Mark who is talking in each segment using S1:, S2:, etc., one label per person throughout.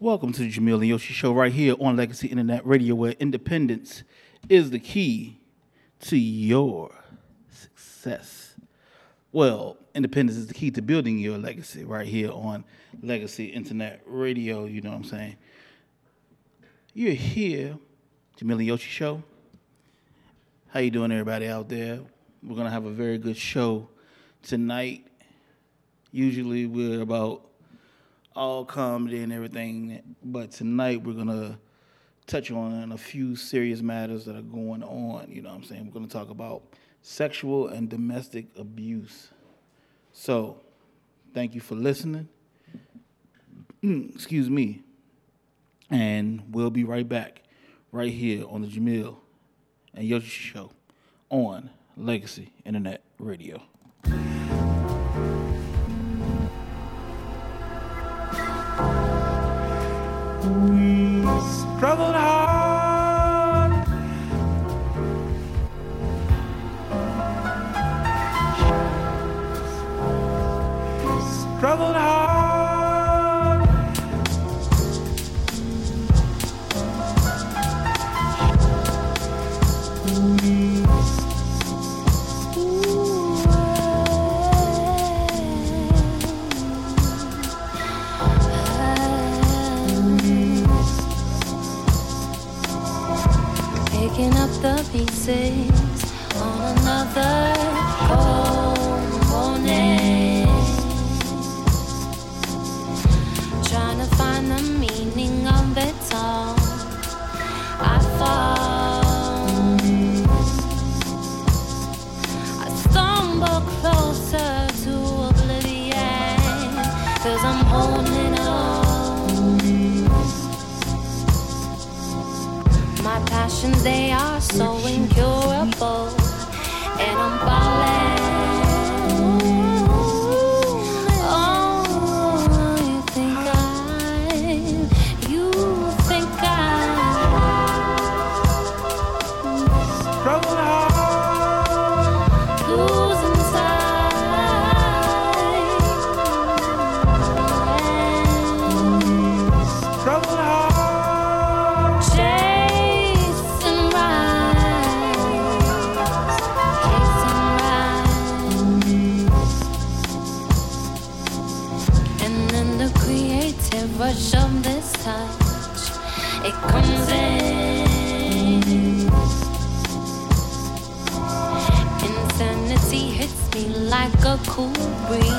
S1: Welcome to the Jamil and Yoshi Show right here on Legacy Internet Radio, where independence is the key to your success. Well, independence is the key to building your legacy right here on Legacy Internet Radio. You know what I'm saying? You're here, Jamil and Yoshi Show. How you doing, everybody out there? We're gonna have a very good show tonight. Usually we're about all comedy and everything, but tonight we're gonna touch on a few serious matters that are going on. You know what I'm saying? We're gonna talk about sexual and domestic abuse. So, thank you for listening. Mm, excuse me. And we'll be right back, right here on the Jamil and Yoshi Show on Legacy Internet Radio.
S2: We struggled hard. Struggled hard.
S3: The pieces on another passions, they are so incurable. And I'm a cool breeze.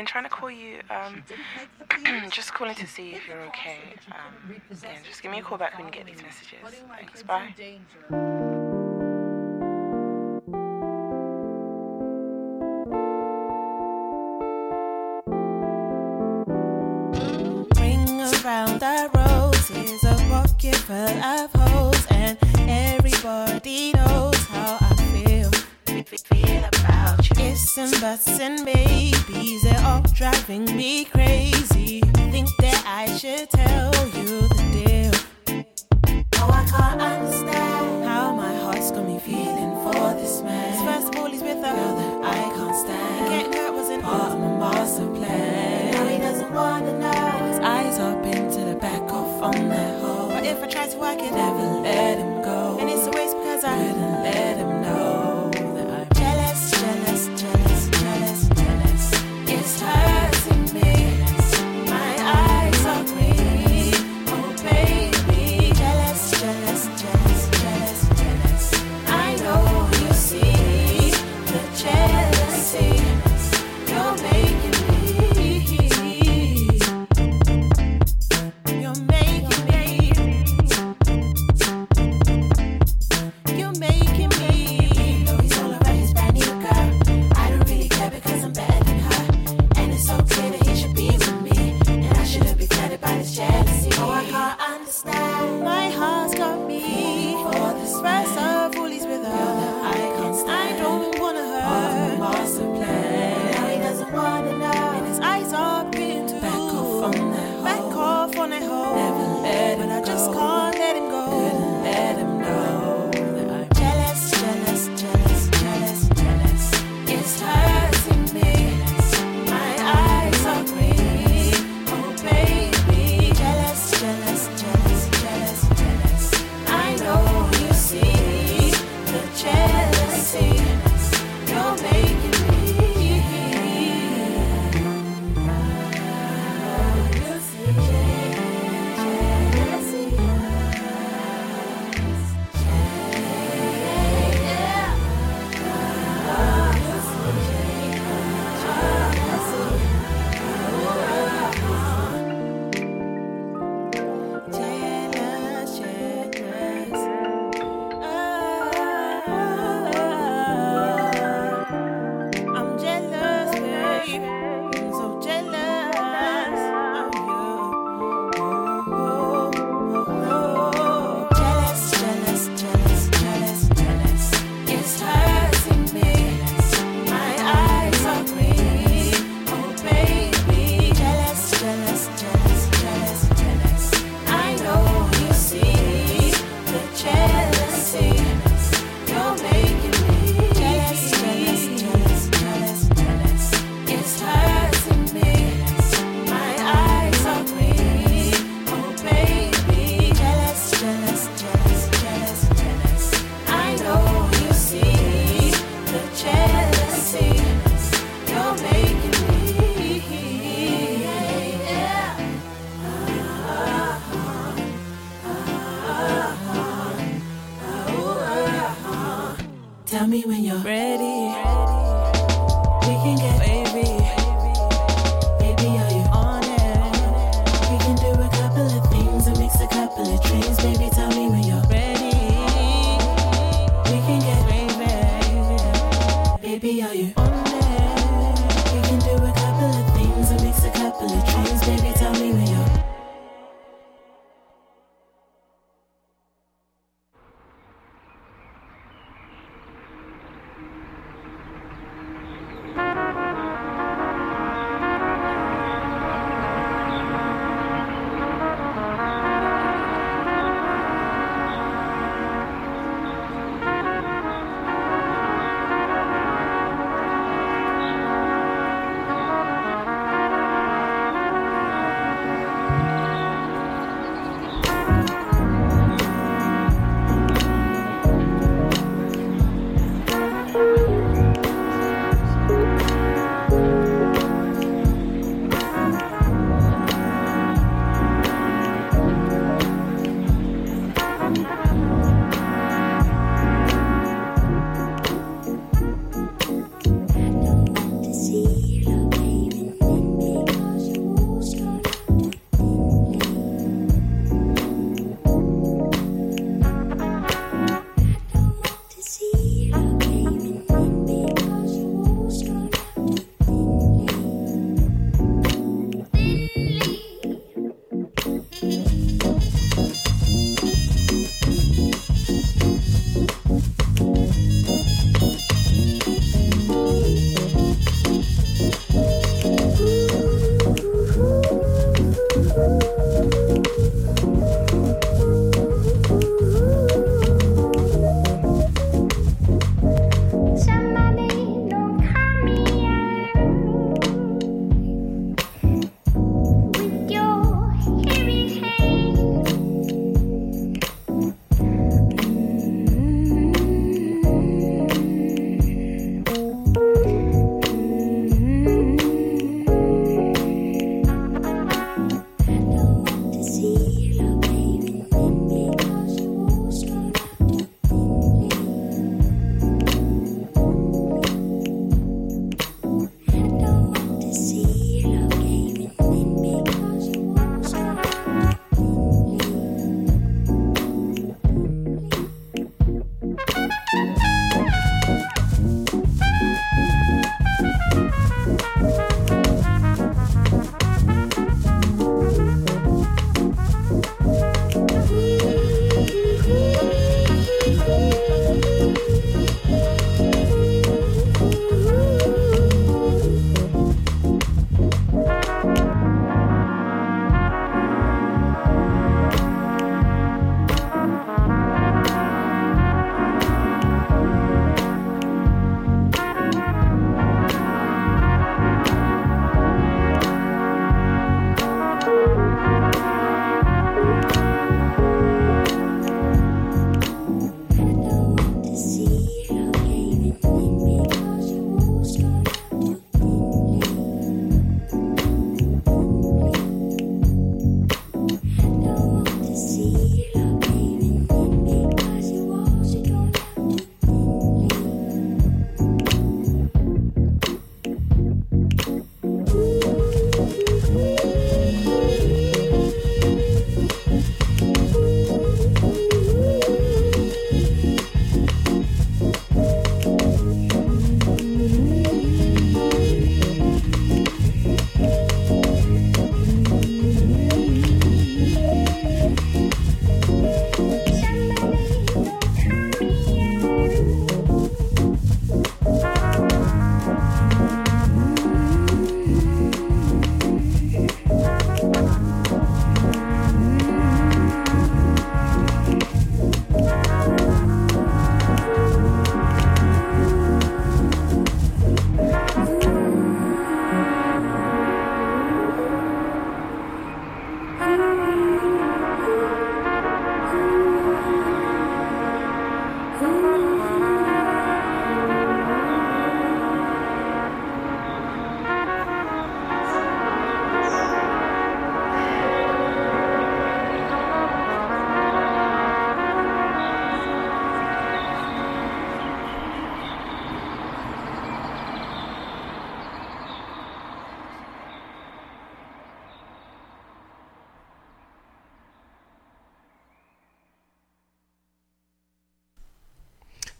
S4: been trying to call you. Um, just calling to see if you're okay. Um, yeah, just give me a call back when you get these messages. Thanks. Bye.
S5: Ring around the roses, a pocket full of holes, and everybody knows. kissing, and babies, they're all driving me crazy. Think that I should tell you the deal. No, I can't understand how my heart's got me feeling for this man. First of all, he's with a girl that I can't stand. Getting hurt was an part of my master plan. Now he doesn't wanna know. His eyes are pinned to the back of on that hole. But if I try to work it, never let him go. And it's a waste because I couldn't let him me when you're ready.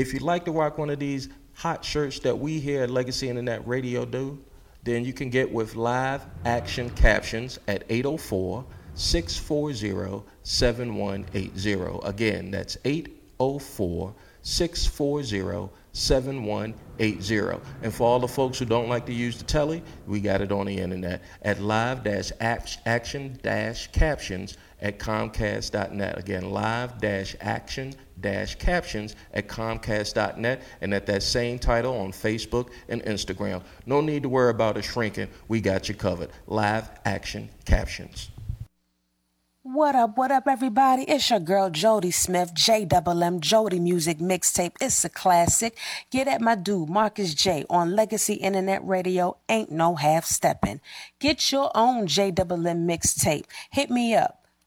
S6: If you'd like to rock one of these hot shirts that we here at Legacy Internet Radio do, then you can get with live action captions at 804 640 7180. Again, that's 804 640 7180. And for all the folks who don't like to use the telly, we got it on the internet at live action captions at comcast.net. Again, live action captions at comcast.net and at that same title on Facebook and Instagram. No need to worry about it shrinking. We got you covered. Live action captions.
S7: What up, what up, everybody? It's your girl Jody Smith, J Double M Jody Music Mixtape. It's a classic. Get at my dude, Marcus J, on Legacy Internet Radio. Ain't no half stepping. Get your own J Double M mixtape. Hit me up.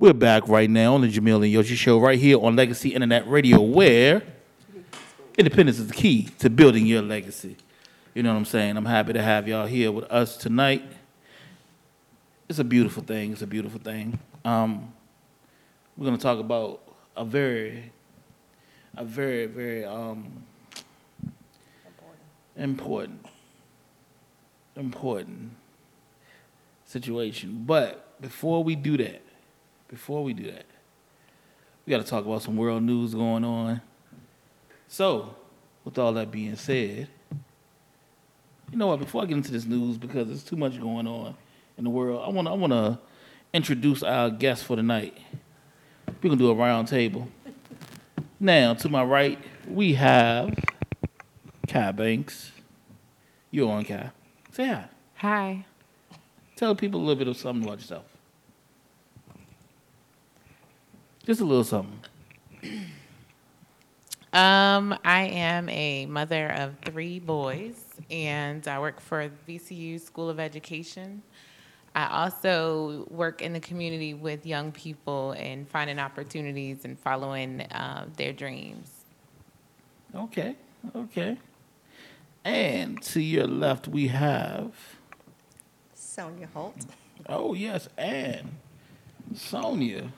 S1: We're back right now on the Jamil and Yoshi Show right here on Legacy Internet Radio, where independence is the key to building your legacy. You know what I'm saying? I'm happy to have y'all here with us tonight. It's a beautiful thing. It's a beautiful thing. Um, we're gonna talk about a very, a very, very um, important, important situation. But before we do that, before we do that, we got to talk about some world news going on. So, with all that being said, you know what? Before I get into this news, because there's too much going on in the world, I want to I want to introduce our guest for tonight. We're gonna do a round table. Now, to my right, we have Kai Banks. You're on, Kai. Say hi.
S8: Hi.
S1: Tell people a little bit of something about yourself. Just a little something.
S8: Um, I am a mother of three boys, and I work for VCU School of Education. I also work in the community with young people and finding opportunities and following uh, their dreams.
S1: Okay, okay. And to your left, we have.
S9: Sonia Holt.
S1: Oh, yes, and Sonia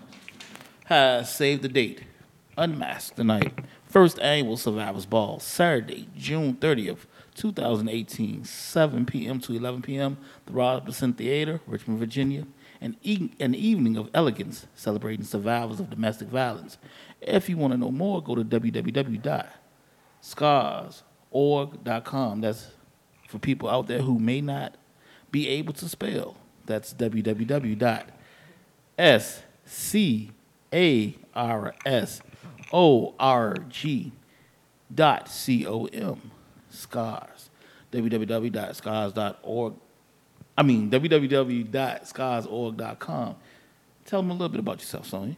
S1: has saved the date. Unmasked tonight. First annual Survivors Ball, Saturday, June 30th, 2018, 7 p.m. to 11 p.m., the Robinson Theater, Richmond, Virginia. An, e- an evening of elegance celebrating survivors of domestic violence. If you want to know more, go to www.scarsorg.com. That's for people out there who may not be able to spell. That's www.scarsorg dot com. Scars. www.scars.org. I mean, www.scarsorg.com. Tell them a little bit about yourself, Sonia.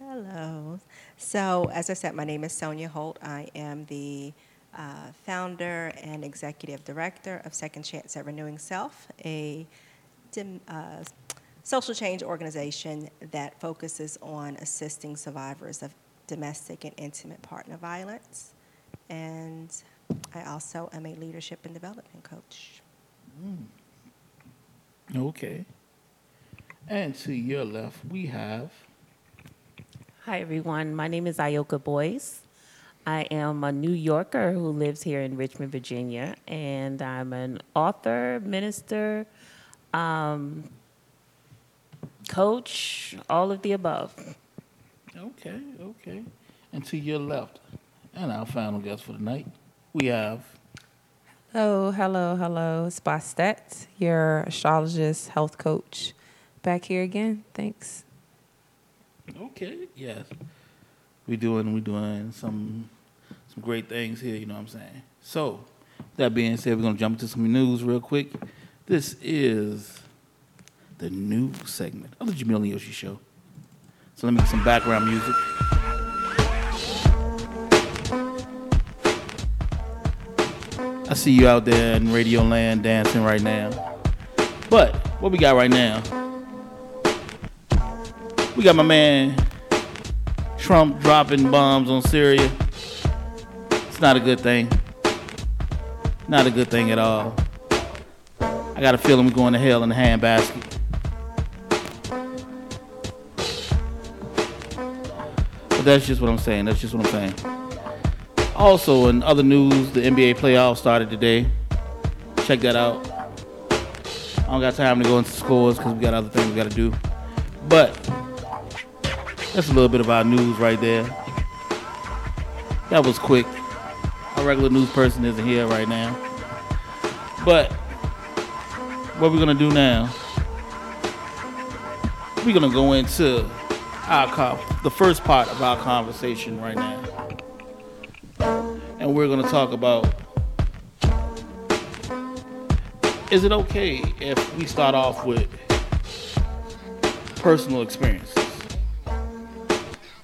S9: Hello. So, as I said, my name is Sonia Holt. I am the uh, founder and executive director of Second Chance at Renewing Self, a dim, uh, social change organization that focuses on assisting survivors of domestic and intimate partner violence. And I also am a leadership and development coach.
S1: Okay. And to your left, we have.
S10: Hi, everyone. My name is Ioka Boyce. I am a New Yorker who lives here in Richmond, Virginia, and I'm an author, minister, um, coach, all of the above.
S1: Okay, okay. And to your left, and our final guest for the night, we have
S11: Hello, hello, hello. It's Bastet, your astrologist, health coach. Back here again. Thanks.
S1: Okay, yes. We doing we doing some some great things here, you know what I'm saying? So, that being said, we're gonna jump into some news real quick. This is the new segment of the Jamil and Yoshi show. So let me get some background music. I see you out there in Radio Land dancing right now. But what we got right now? We got my man Trump dropping bombs on Syria. It's not a good thing. Not a good thing at all. I got a feeling we're going to hell in a handbasket. That's just what I'm saying. That's just what I'm saying. Also, in other news, the NBA playoffs started today. Check that out. I don't got time to go into scores because we got other things we got to do. But that's a little bit of our news right there. That was quick. Our regular news person isn't here right now. But what we're gonna do now? We're gonna go into our co- the first part of our conversation right now, and we're gonna talk about: Is it okay if we start off with personal experiences,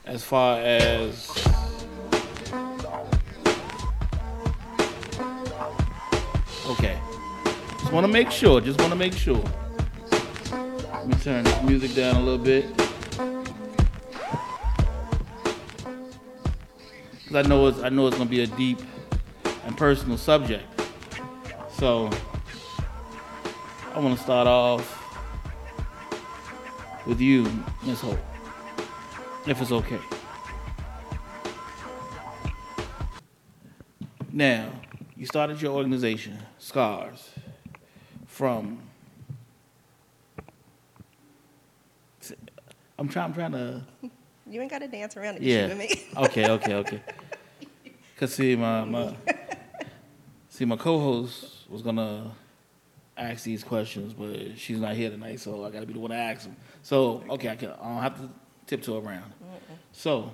S1: as far as Okay. Just want to make sure. Just want to make sure. Let me turn this music down a little bit. I know it's I know it's gonna be a deep and personal subject. So I want to start off with you, Miss Holt, if it's okay. Now, you started your organization, Scars, from. I'm trying. I'm trying to.
S9: You ain't got to dance around it.
S1: Yeah. Okay. Okay. Okay. Cause see, my my see my co-host was gonna ask these questions, but she's not here tonight, so I gotta be the one to ask them. So okay, I can. I don't have to tiptoe around. So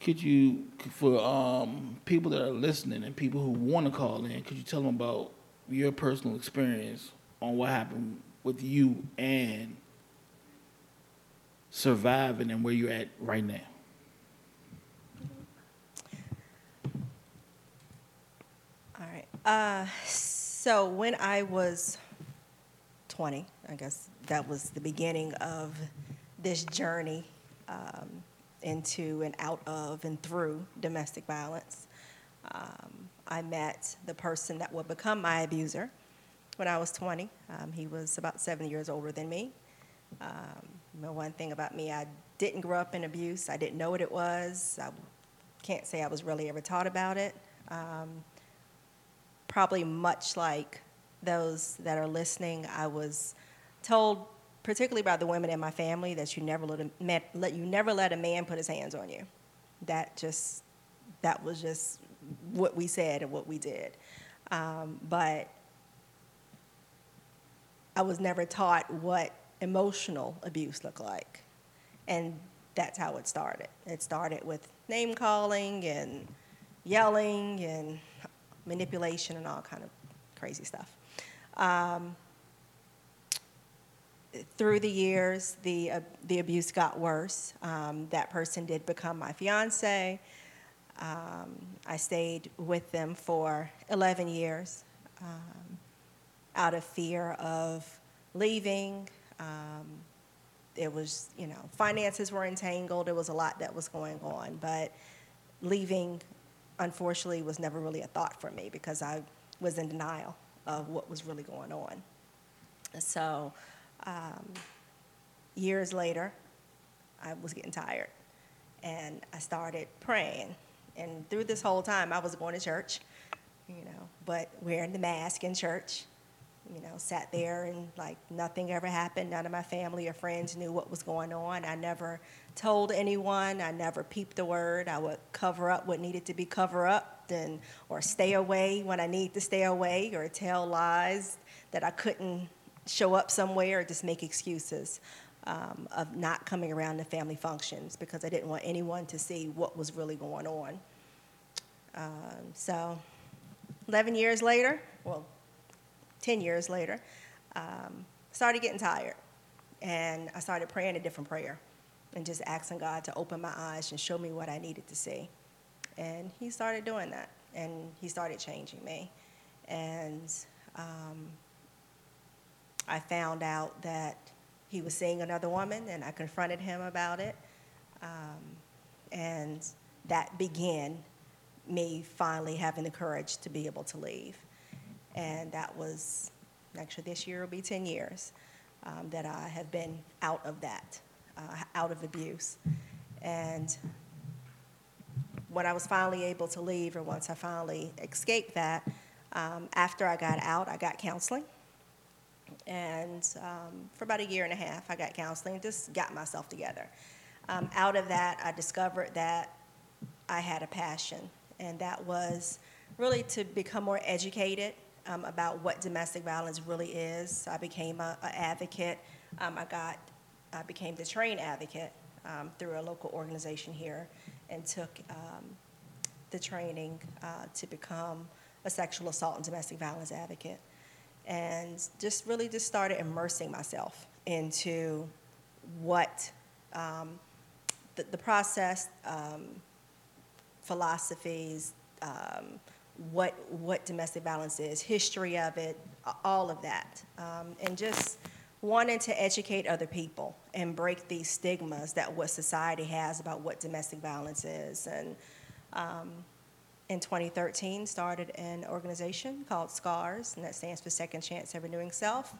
S1: could you, for um, people that are listening and people who want to call in, could you tell them about your personal experience on what happened with you and surviving and where you're at right now?
S9: All right. Uh, so when I was 20, I guess that was the beginning of this journey um, into and out of and through domestic violence. Um, I met the person that would become my abuser when I was 20. Um, he was about seven years older than me. Um, the one thing about me, I didn't grow up in abuse. I didn't know what it was. I can't say I was really ever taught about it. Um, probably much like those that are listening, I was told, particularly by the women in my family, that you never let, a, met, let you never let a man put his hands on you. That just that was just what we said and what we did. Um, but I was never taught what emotional abuse looked like, and that's how it started. It started with name calling and yelling and manipulation and all kind of crazy stuff. Um, through the years, the, uh, the abuse got worse. Um, that person did become my fiance. Um, I stayed with them for 11 years um, out of fear of leaving. Um, it was, you know, finances were entangled. There was a lot that was going on. But leaving, unfortunately, was never really a thought for me because I was in denial of what was really going on. So, um, years later, I was getting tired and I started praying. And through this whole time, I was going to church, you know, but wearing the mask in church, you know, sat there and like nothing ever happened. None of my family or friends knew what was going on. I never told anyone. I never peeped a word. I would cover up what needed to be covered up and or stay away when I need to stay away or tell lies that I couldn't show up somewhere or just make excuses um, of not coming around to family functions because I didn't want anyone to see what was really going on. Um, so 11 years later, well, 10 years later, um, started getting tired. And I started praying a different prayer and just asking God to open my eyes and show me what I needed to see. And He started doing that, and He started changing me. And um, I found out that he was seeing another woman, and I confronted him about it. Um, and that began me finally having the courage to be able to leave. And that was actually this year will be 10 years um, that I have been out of that, uh, out of abuse. And when I was finally able to leave, or once I finally escaped that, um, after I got out, I got counseling. And um, for about a year and a half, I got counseling just got myself together. Um, out of that, I discovered that I had a passion, and that was really to become more educated um, about what domestic violence really is. I became an advocate. Um, I got, I became the train advocate um, through a local organization here, and took um, the training uh, to become a sexual assault and domestic violence advocate. And just really just started immersing myself into what um, the, the process, um, philosophies, um, what what domestic violence is, history of it, all of that, um, and just wanting to educate other people and break these stigmas that what society has about what domestic violence is, and um, in 2013 started an organization called SCARS, and that stands for Second Chance at Renewing Self,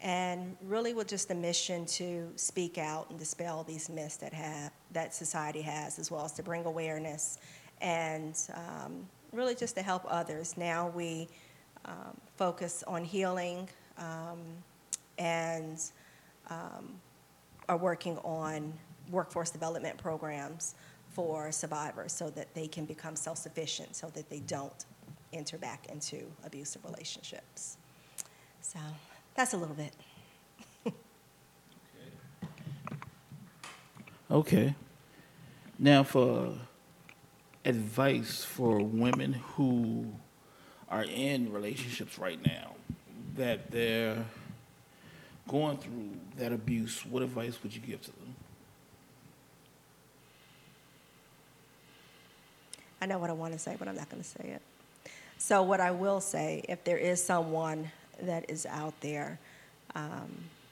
S9: and really with just a mission to speak out and dispel these myths that have that society has, as well as to bring awareness and um, really just to help others. Now we um, focus on healing um, and um, are working on workforce development programs for survivors so that they can become self-sufficient so that they don't enter back into abusive relationships. So that's a little bit.
S1: Okay. Now, for advice for women who are in relationships right now that they're going through that abuse, what advice would you give to them?
S9: I know what I want to say, but I'm not going to say it. So, what I will say, if there is someone that is out there um,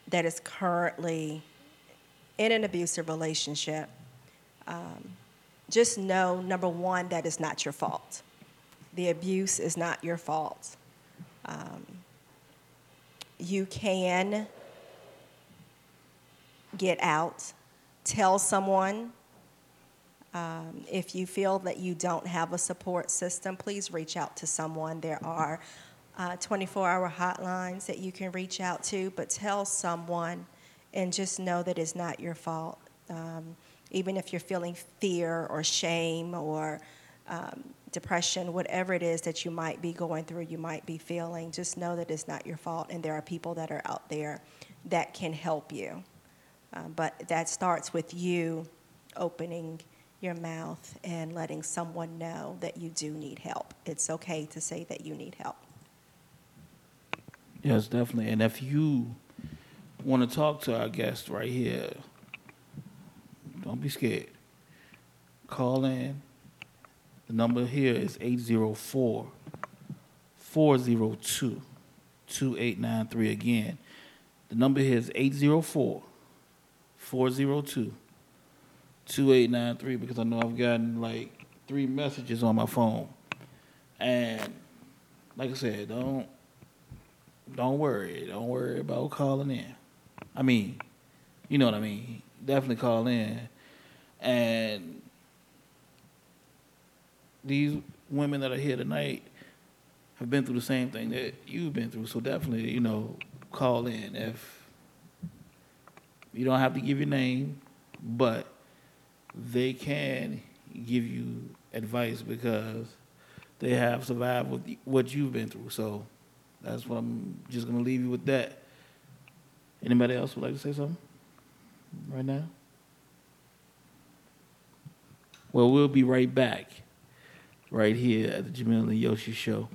S9: that is currently in an abusive relationship, um, just know number one, that is not your fault. The abuse is not your fault. Um, you can get out, tell someone. Um, if you feel that you don't have a support system, please reach out to someone. There are 24 hour hotlines that you can reach out to, but tell someone and just know that it's not your fault. Um, even if you're feeling fear or shame or um, depression, whatever it is that you might be going through, you might be feeling, just know that it's not your fault and there are people that are out there that can help you. Um, but that starts with you opening your mouth and letting someone know that you do need help. It's okay to say that you need help.
S1: Yes, definitely. And if you want to talk to our guest right here, don't be scared. Call in. The number here is 804 402 2893. Again, the number here is 804 402 2893 because I know I've gotten like three messages on my phone. And like I said, don't don't worry. Don't worry about calling in. I mean, you know what I mean. Definitely call in. And these women that are here tonight,
S12: have been through the same thing that you've been through. So definitely, you know, call in if you don't have to give your name, but they can give you advice because they have survived with what you've been through. So that's what I'm just gonna leave you with that. Anybody else would like to say something right now? Well, we'll be right back, right here at the Jamil and Yoshi Show.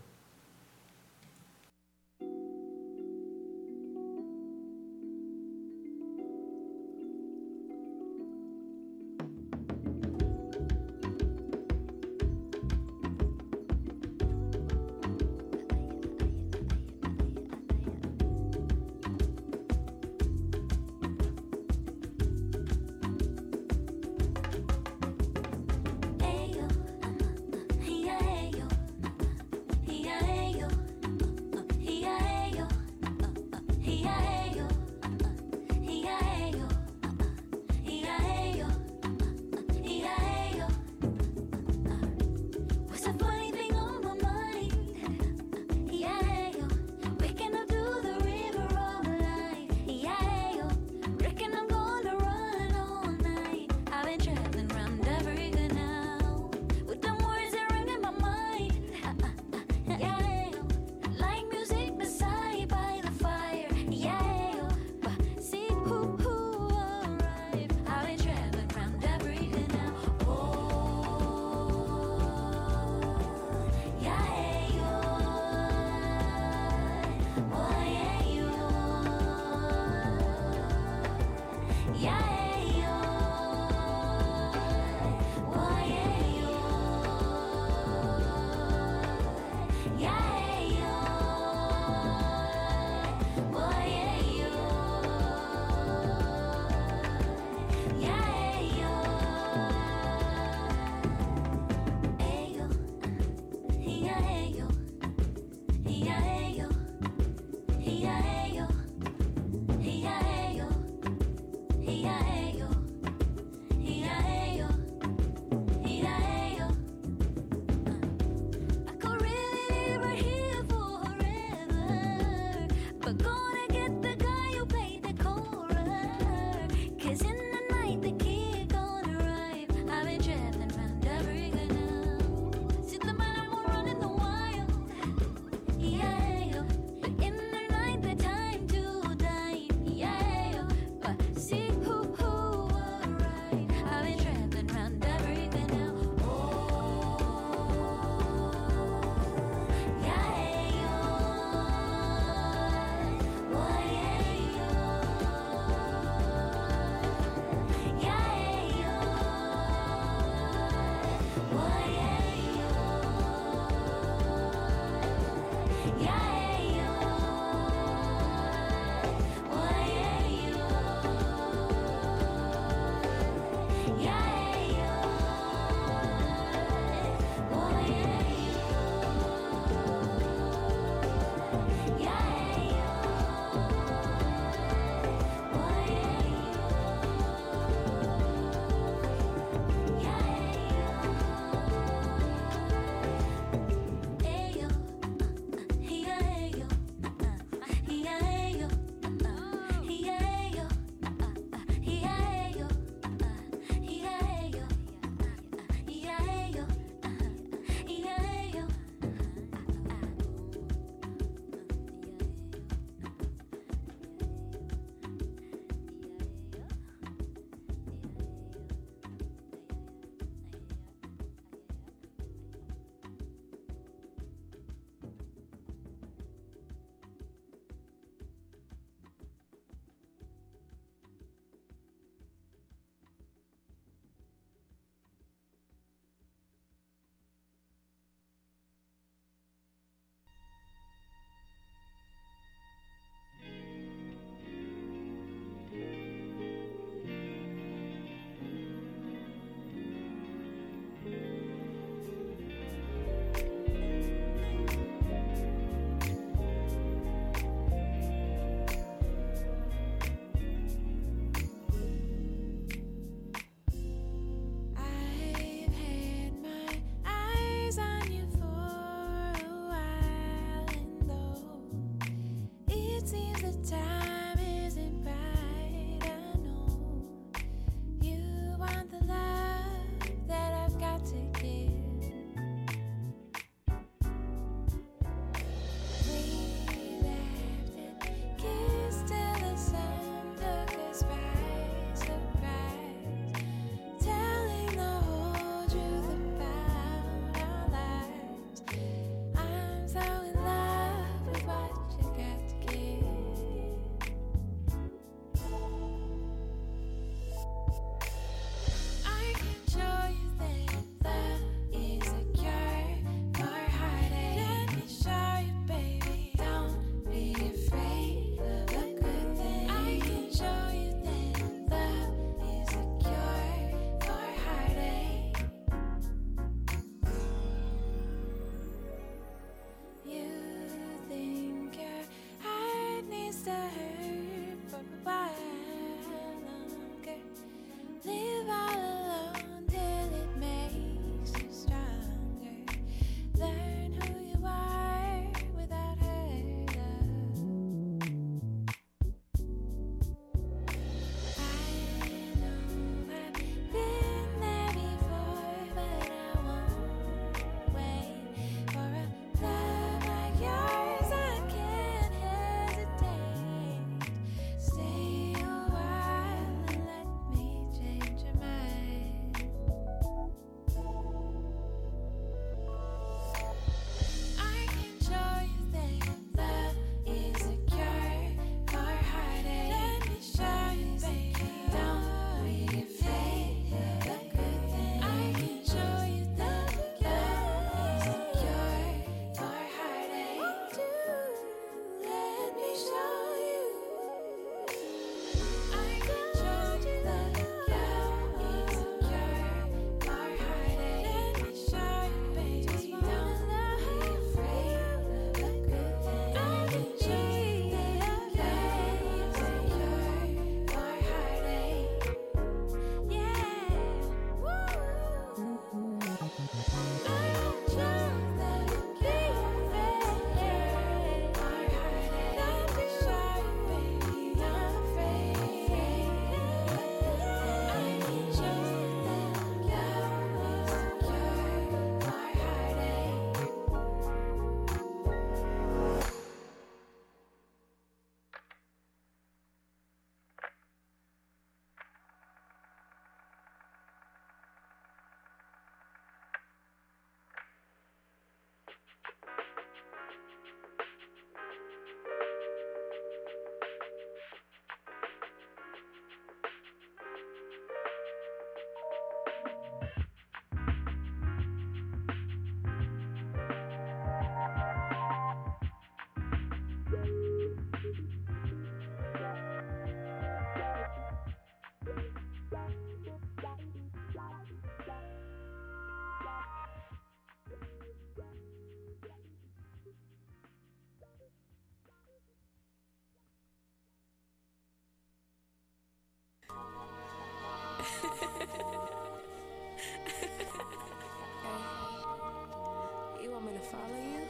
S12: You want me to follow you?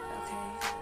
S12: Okay.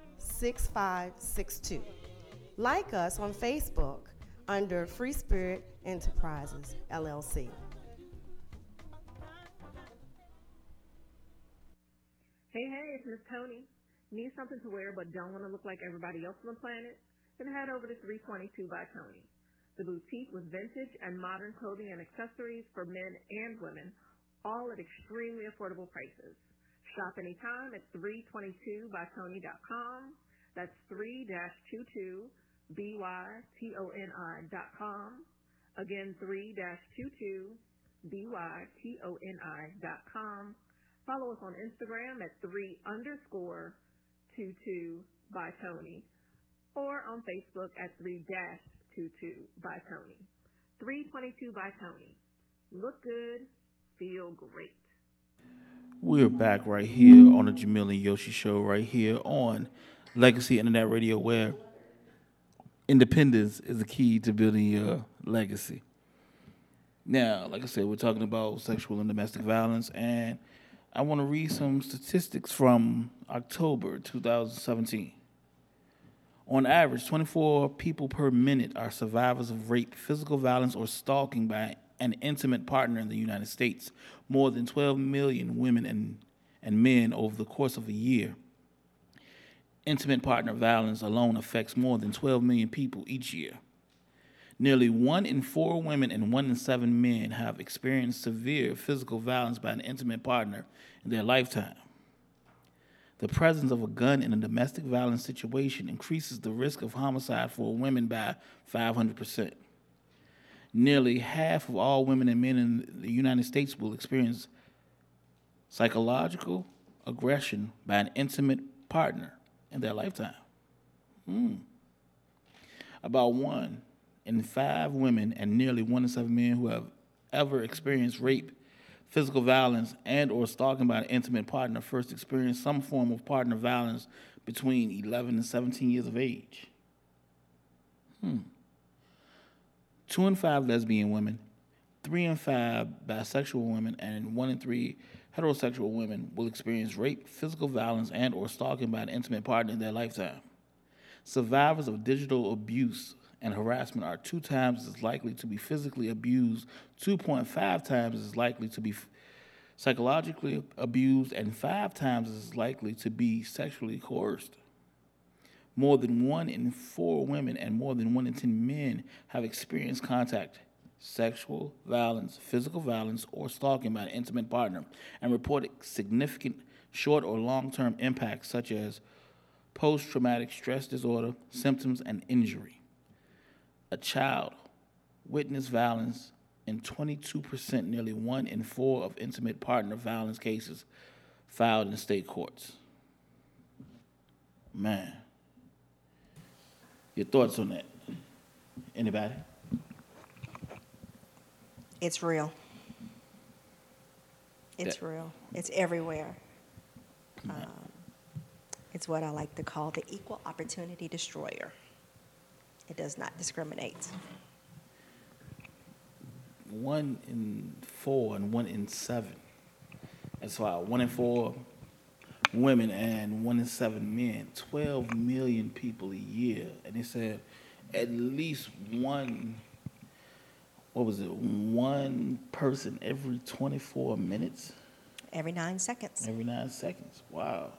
S13: 6562. Like us on Facebook under Free Spirit Enterprises, LLC.
S14: Hey, hey, it's Miss Toni. Need something to wear but don't want to look like everybody else on the planet? Then head over to 322 by Toni. The boutique with vintage and modern clothing and accessories for men and women, all at extremely affordable prices. Shop anytime at 322bytoni.com. That's 3-22 B-Y-T-O-N-I.com. Again, 3-22 B-Y-T-O-N-I.com. Follow us on Instagram at 3 underscore 22 by Toni or on Facebook at 3 dash 22 by Toni. 322 by Toni. Look good, feel great.
S1: We're back right here on the Jamil and Yoshi show, right here on Legacy Internet Radio, where independence is the key to building your legacy. Now, like I said, we're talking about sexual and domestic violence, and I want to read some statistics from October 2017. On average, 24 people per minute are survivors of rape, physical violence, or stalking by an intimate partner in the United States. More than 12 million women and, and men over the course of a year. Intimate partner violence alone affects more than 12 million people each year. Nearly one in four women and one in seven men have experienced severe physical violence by an intimate partner in their lifetime. The presence of a gun in a domestic violence situation increases the risk of homicide for women by 500%. Nearly half of all women and men in the United States will experience psychological aggression by an intimate partner in their lifetime. Hmm. About one in five women and nearly one in seven men who have ever experienced rape, physical violence, and or stalking by an intimate partner first experienced some form of partner violence between 11 and 17 years of age. Hmm. Two in five lesbian women, three in five bisexual women, and one in three heterosexual women will experience rape, physical violence, and or stalking by an intimate partner in their lifetime. Survivors of digital abuse and harassment are two times as likely to be physically abused, 2.5 times as likely to be psychologically abused, and five times as likely to be sexually coerced. More than one in four women and more than one in 10 men have experienced contact, sexual violence, physical violence, or stalking by an intimate partner and reported significant short or long term impacts such as post traumatic stress disorder, symptoms, and injury. A child witnessed violence in 22%, nearly one in four of intimate partner violence cases filed in state courts. Man. Your thoughts on that? Anybody?
S9: It's real. It's real. It's everywhere. Um, it's what I like to call the equal opportunity destroyer. It does not discriminate.
S1: One in four and one in seven. That's why one in four women and one in seven men. 12 million people a year. And they said at least one, what was it, one person every 24 minutes?
S9: Every nine seconds.
S1: Every nine seconds. Wow.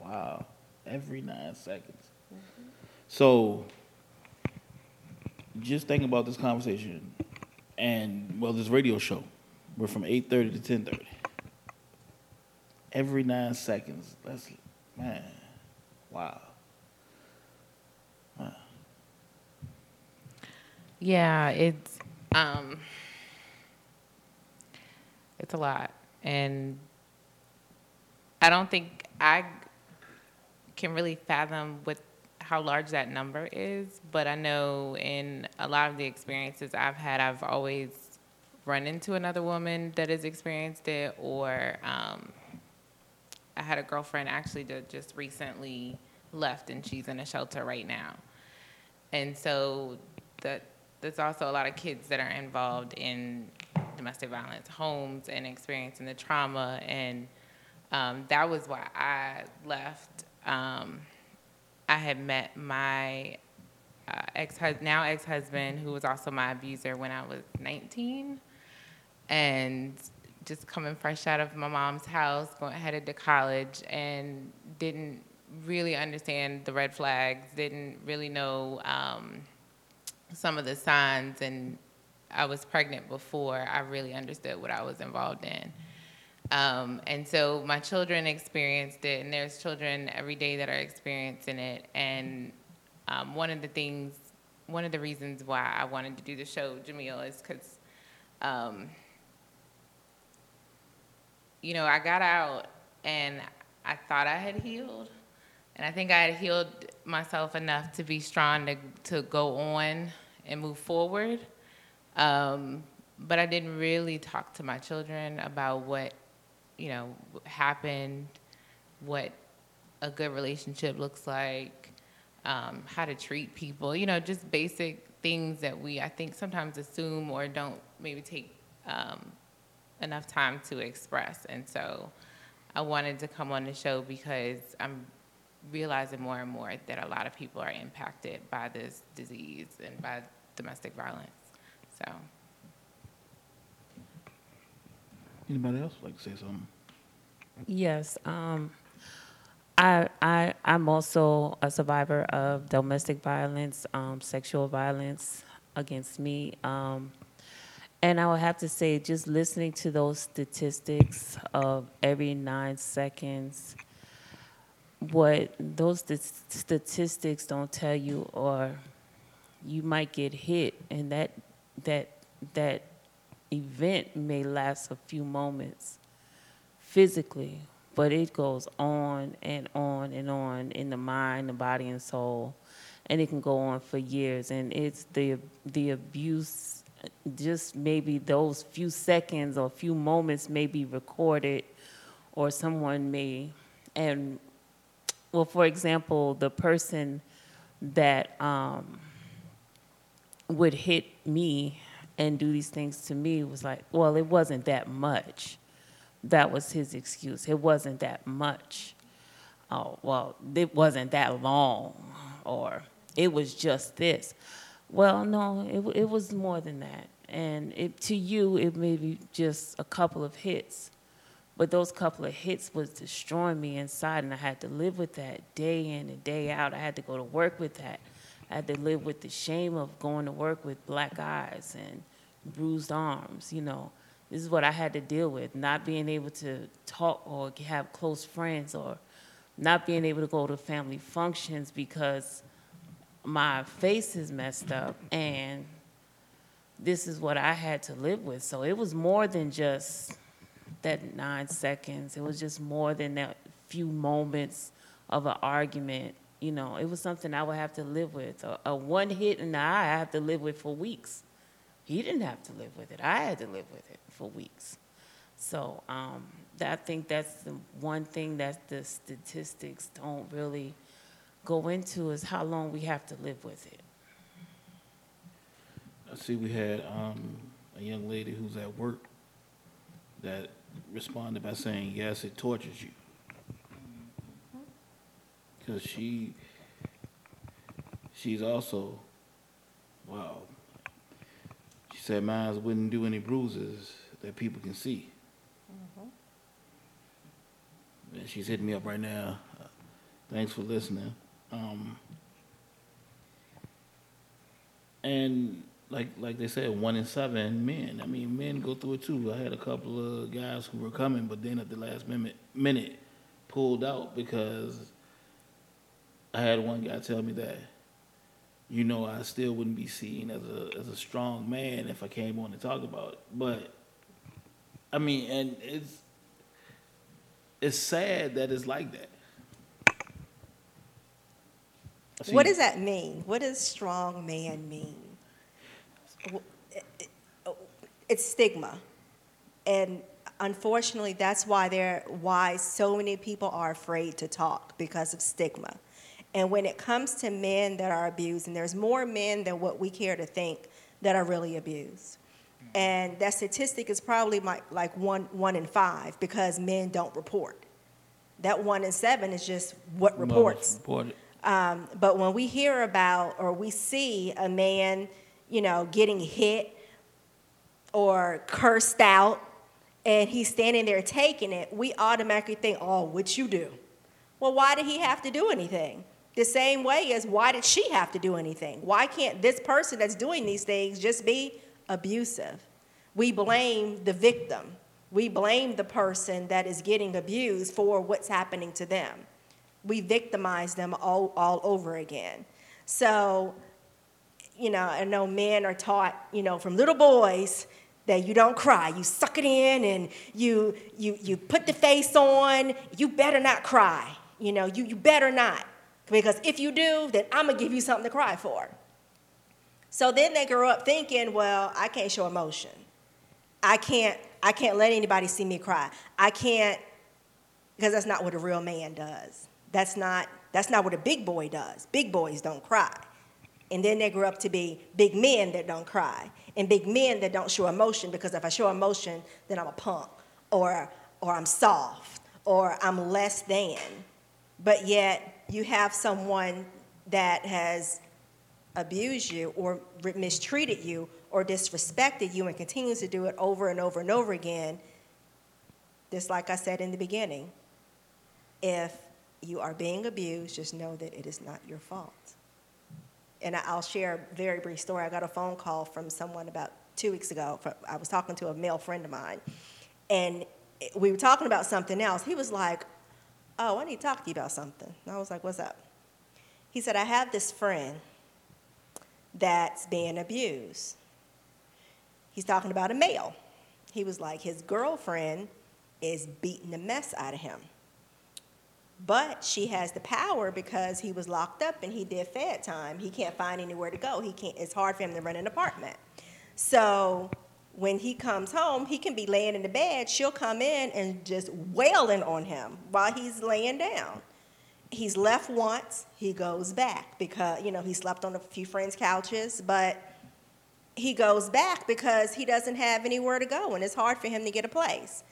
S1: Wow. Every nine seconds. Mm-hmm. So just think about this conversation and well, this radio show. We're from eight thirty to ten thirty. Every nine seconds. That's man, wow. Wow.
S8: Yeah, it's um it's a lot. And I don't think I can really fathom what how large that number is, but I know in a lot of the experiences I've had, I've always run into another woman that has experienced it, or um, I had a girlfriend actually that just recently left and she's in a shelter right now. And so that there's also a lot of kids that are involved in domestic violence homes and experiencing the trauma. And um, that was why I left. Um, I had met my uh, ex now ex husband, who was also my abuser when I was 19, and just coming fresh out of my mom's house, going headed to college, and didn't really understand the red flags, didn't really know um, some of the signs, and I was pregnant before I really understood what I was involved in. Um, and so my children experienced it, and there's children every day that are experiencing it. And um, one of the things, one of the reasons why I wanted to do the show, Jamil, is because, um, you know, I got out and I thought I had healed. And I think I had healed myself enough to be strong to, to go on and move forward. Um, but I didn't really talk to my children about what, you know, happened, what a good relationship looks like, um, how to treat people, you know, just basic things that we, I think, sometimes assume or don't maybe take um, enough time to express. And so I wanted to come on the show because I'm realizing more and more that a lot of people are impacted by this disease and by domestic violence. So.
S1: Anybody else like to say something?
S10: Yes. Um, I, I, I'm also a survivor of domestic violence, um, sexual violence against me. Um, and I would have to say, just listening to those statistics of every nine seconds, what those st- statistics don't tell you, or you might get hit, and that that that event may last a few moments physically, but it goes on and on and on in the mind, the body, and soul, and it can go on for years. And it's the the abuse, just maybe those few seconds or few moments may be recorded, or someone may, and well, for example, the person that um, would hit me and do these things to me was like, well, it wasn't that much. That was his excuse. It wasn't that much. Oh, well, it wasn't that long, or it was just this. Well, no, it, it was more than that. And it, to you, it may be just a couple of hits. But those couple of hits was destroying me inside, and I had to live with that day in and day out. I had to go to work with that. I had to live with the shame of going to work with black eyes and bruised arms. You know, this is what I had to deal with. Not being able to talk or have close friends, or not being able to go to family functions because my face is messed up, and this is what I had to live with. So it was more than just that nine seconds. It was just more than that few moments of an argument. You know, it was something I would have to live with. A, a one hit in the eye, I have to live with for weeks. He didn't have to live with it. I had to live with it for weeks. So um, that, I think that's the one thing that the statistics don't really go into is how long we have to live with it.
S1: I see we had um, a young lady who's at work that responded by saying, yes, it tortures you. Because she, she's also, wow. She said mine wouldn't do any bruises that people can see. And she's hitting me up right now. Uh, Thanks for listening. Um, and like like they said, one in seven men. I mean, men go through it too. I had a couple of guys who were coming, but then at the last minute minute pulled out because I had one guy tell me that, you know, I still wouldn't be seen as a as a strong man if I came on to talk about it. But I mean, and it's it's sad that it's like that. I see-
S9: What does that mean? What does strong man mean? W- it- it- It's stigma. And unfortunately, that's why there why so many people are afraid to talk because of stigma. And when it comes to men that are abused, and there's more men than what we care to think that are really abused. And that statistic is probably like, like one, one in five because men don't report. That one in seven is just what reports.
S1: Reported.
S9: Um, but when we hear about or we see a man, you know, getting hit or cursed out, and he's standing there taking it, we automatically think, oh, what you do? Well, why did he have to do anything? The same way as why did she have to do anything? Why can't this person that's doing these things just be abusive? We blame the victim. We blame the person that is getting abused for what's happening to them we victimize them all, all over again. So, you know, I know men are taught, you know, from little boys that you don't cry. You suck it in and you, you, you put the face on. You better not cry. You know, you, you better not. Because if you do, then I'm going to give you something to cry for. So then they grow up thinking, well, I can't show emotion. I can't, I can't let anybody see me cry. I can't, because that's not what a real man does. That's not, that's not what a big boy does. Big boys don't cry. And then they grow up to be big men that don't cry and big men that don't show emotion because if I show emotion, then I'm a punk or, or I'm soft or I'm less than. But yet you have someone that has abused you or mistreated you or disrespected you and continues to do it over and over and over again. Just like I said in the beginning, if you are being abused, just know that it is not your fault. And I'll share a very brief story. I got a phone call from someone about two weeks ago. I was talking to a male friend of mine, and we were talking about something else. He was like, Oh, I need to talk to you about something. And I was like, What's up? He said, I have this friend that's being abused. He's talking about a male. He was like, His girlfriend is beating the mess out of him. But she has the power because he was locked up and he did fed time. He can't find anywhere to go. He can't, it's hard for him to rent an apartment. So when he comes home, he can be laying in the bed. She'll come in and just wailing on him while he's laying down. He's left once, he goes back because, you know, he slept on a few friends' couches, but he goes back because he doesn't have anywhere to go and it's hard for him to get a place.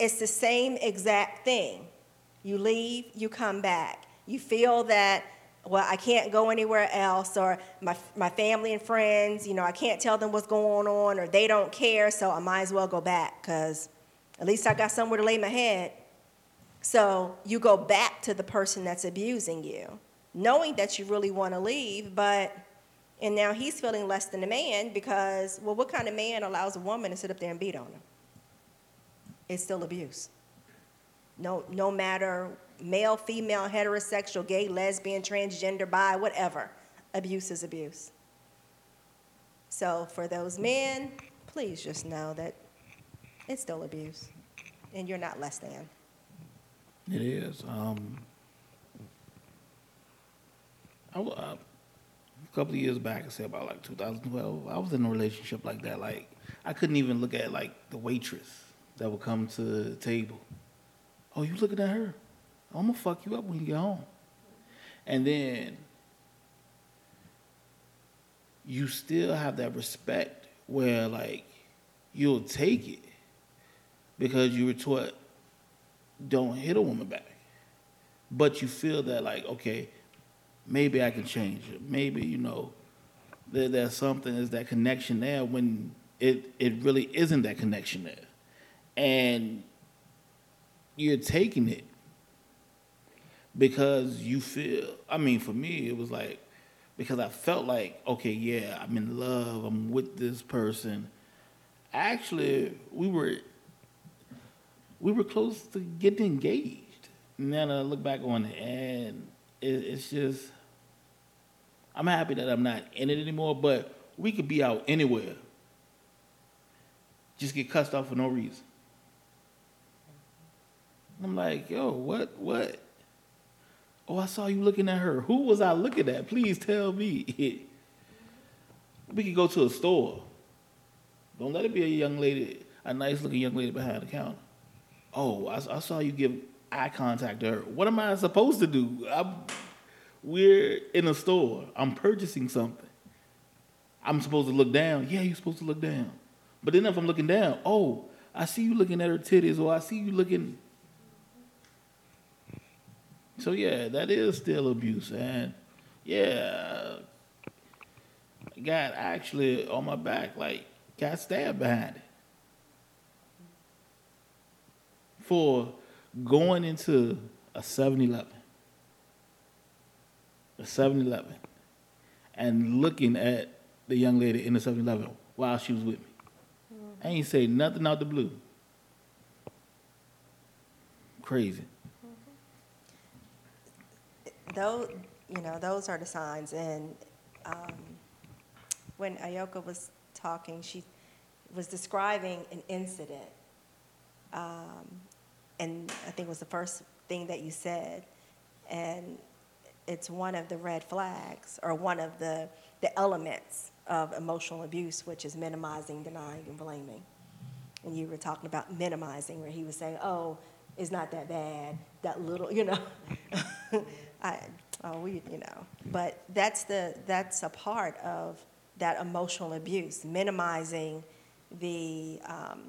S9: It's the same exact thing. You leave, you come back. You feel that, well, I can't go anywhere else, or my, my family and friends, you know, I can't tell them what's going on, or they don't care, so I might as well go back because at least I got somewhere to lay my head. So you go back to the person that's abusing you, knowing that you really want to leave, but, and now he's feeling less than a man because, well, what kind of man allows a woman to sit up there and beat on him? It's still abuse. No, no matter male, female, heterosexual, gay, lesbian, transgender, bi, whatever, abuse is abuse. So for those men, please just know that it's still abuse, and you're not less than.
S1: It is. Um, I, uh, a couple of years back, I say about like 2012, I was in a relationship like that. Like, I couldn't even look at like the waitress that would come to the table. Oh, you looking at her? I'm gonna fuck you up when you get home. And then you still have that respect where like you'll take it because you were taught don't hit a woman back. But you feel that like, okay, maybe I can change it. Maybe, you know, there, there's something, there's that connection there when it, it really isn't that connection there. And you're taking it because you feel, I mean, for me, it was like, because I felt like, okay, yeah, I'm in love, I'm with this person. Actually, we were we were close to getting engaged. And then I look back on it, and it, it's just I'm happy that I'm not in it anymore. But we could be out anywhere, just get cussed off for no reason. I'm like, yo, what, what? Oh, I saw you looking at her. Who was I looking at? Please tell me. we could go to a store. Don't let it be a young lady, a nice looking young lady behind the counter. Oh, I, I saw you give eye contact to her. What am I supposed to do? I'm, we're in a store. I'm purchasing something. I'm supposed to look down. Yeah, you're supposed to look down. But then if I'm looking down, oh, I see you looking at her titties, or I see you looking. So yeah, that is still abuse, and yeah, got actually on my back, like got stabbed behind it for going into a 7-Eleven, a 7-Eleven, and looking at the young lady in the 7-Eleven while she was with me. Mm-hmm. I ain't say nothing out the blue. Crazy.
S9: Those, you know, those are the signs. And um, when Ayoka was talking, she was describing an incident. Um, and I think it was the first thing that you said. And it's one of the red flags or one of the, the elements of emotional abuse, which is minimizing, denying, and blaming. And you were talking about minimizing, where he was saying, oh, it's not that bad, that little, you know. I, oh, we, you know. But that's the that's a part of that emotional abuse, minimizing the um,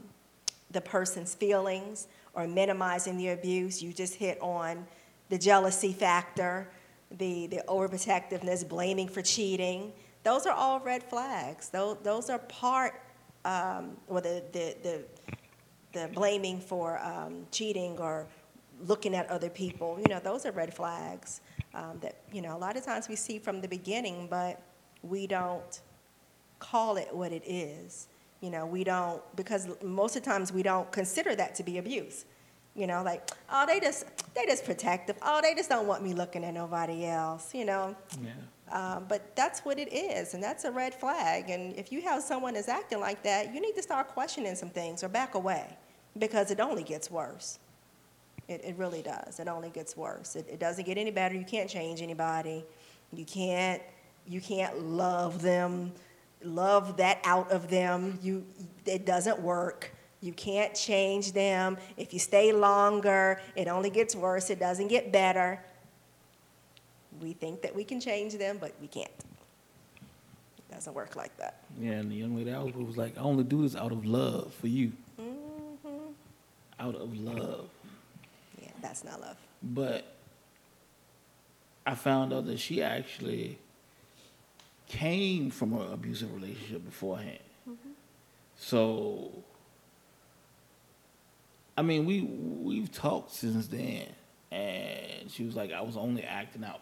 S9: the person's feelings or minimizing the abuse. You just hit on the jealousy factor, the the overprotectiveness, blaming for cheating. Those are all red flags. Those those are part, um, the the the the blaming for um, cheating or looking at other people, you know, those are red flags um, that, you know, a lot of times we see from the beginning, but we don't call it what it is. You know, we don't, because most of the times we don't consider that to be abuse. You know, like, oh, they just, they just protective. Oh, they just don't want me looking at nobody else, you know.
S1: Yeah.
S9: Um, but that's what it is, and that's a red flag. And if you have someone that's acting like that, you need to start questioning some things or back away because it only gets worse. It, it really does. It only gets worse. It, it doesn't get any better. You can't change anybody. You can't, you can't love them, love that out of them. You, it doesn't work. You can't change them. If you stay longer, it only gets worse. It doesn't get better. We think that we can change them, but we can't. It doesn't work like that.
S1: Yeah, and the young lady I was with was like, I only do this out of love for you.
S9: Mm-hmm.
S1: Out of love.
S9: That's not love.
S1: But I found out that she actually came from an abusive relationship beforehand. Mm-hmm. So, I mean, we we've talked since then, and she was like, I was only acting out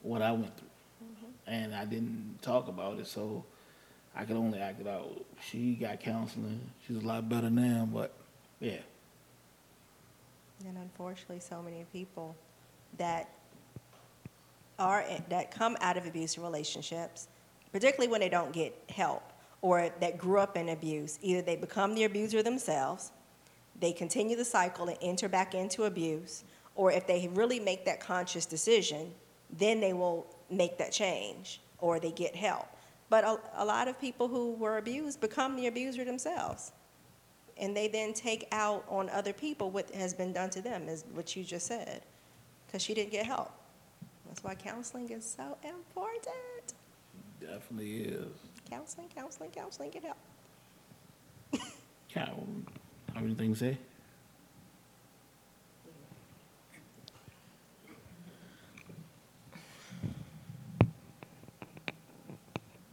S1: what I went through, mm-hmm. and I didn't talk about it, so I could only act it out. She got counseling. She's a lot better now, but yeah.
S9: And unfortunately, so many people that are that come out of abusive relationships, particularly when they don't get help or that grew up in abuse, either they become the abuser themselves, they continue the cycle and enter back into abuse, or if they really make that conscious decision, then they will make that change or they get help. But a, a lot of people who were abused become the abuser themselves and they then take out on other people what has been done to them, is what you just said, because she didn't get help. That's why counseling is so important.
S1: Definitely is.
S9: Counseling, counseling, counseling, get help.
S1: Cat, have anything to say?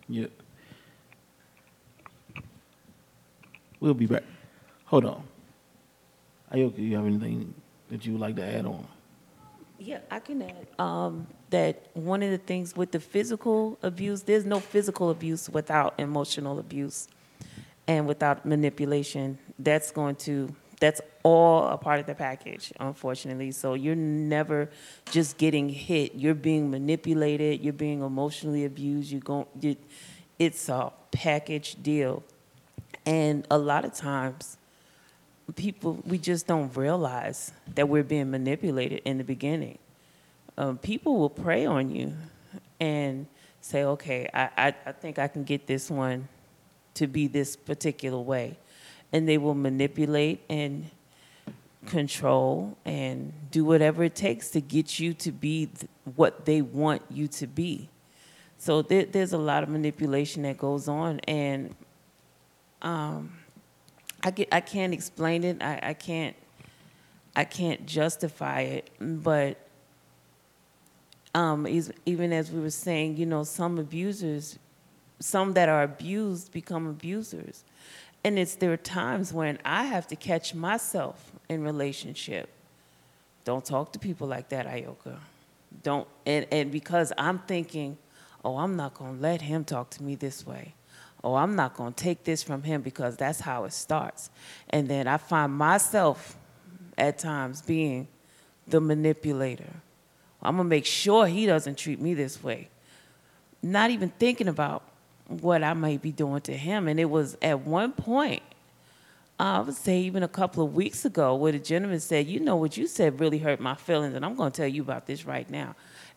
S1: Yep. We'll be back. Hold on. Ayoka, you have anything that you would like to add on?
S10: Yeah, I can add um, that one of the things with the physical abuse, there's no physical abuse without emotional abuse and without manipulation. That's going to, that's all a part of the package, unfortunately. So you're never just getting hit. You're being manipulated. You're being emotionally abused. You go, you, it's a package deal. And a lot of times, people we just don't realize that we're being manipulated in the beginning. Um, people will prey on you and say, "Okay, I, I, I think I can get this one to be this particular way," and they will manipulate and control and do whatever it takes to get you to be th- what they want you to be. So there, there's a lot of manipulation that goes on, and um, I I can't explain it. I, I can't I can't justify it. But um, even as we were saying, you know, some abusers, some that are abused become abusers, and it's there are times when I have to catch myself in relationship. Don't talk to people like that, Ayoka. Don't and and because I'm thinking, oh, I'm not gonna let him talk to me this way oh, I'm not going to take this from him because that's how it starts. And then I find myself at times being the manipulator. I'm going to make sure he doesn't treat me this way. Not even thinking about what I might be doing to him. And it was at one point, I would say even a couple of weeks ago, where the gentleman said, You know, what you said really hurt my feelings, and I'm going to tell you about this right now.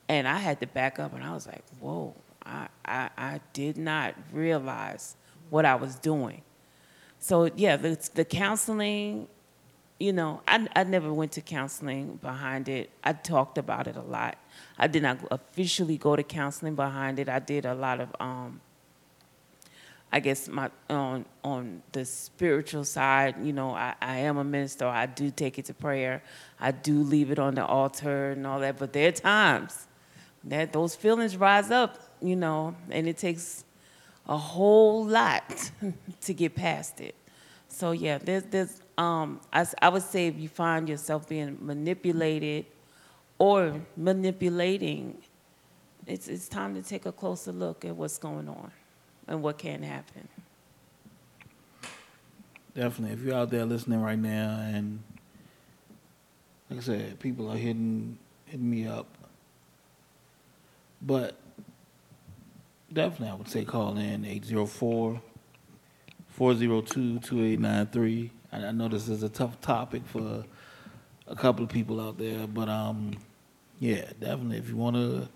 S10: And I had to back up, and I was like, Whoa, I, I, I did not realize what I was doing. So, yeah, the, the counseling, you know, I, I never went to counseling behind it. I talked about it a lot. I did not officially go to counseling behind it. I did a lot of, um, I guess, my on on the spiritual side. You know, I, I am a minister. I do take it to prayer. I do leave it on the altar and all that. But there are times that those feelings rise up, you know, and it takes a whole lot to get past it. So yeah, there's there's um I, I would say if you find yourself being manipulated or manipulating, it's it's time to take a closer look at what's going on and what can happen.
S1: Definitely. If you're out there listening right now and like I said, people are hitting hitting me up. But definitely I would say call in 804 402 2893. I I know this is a tough topic for a couple of people out there, but um yeah, definitely if you wanna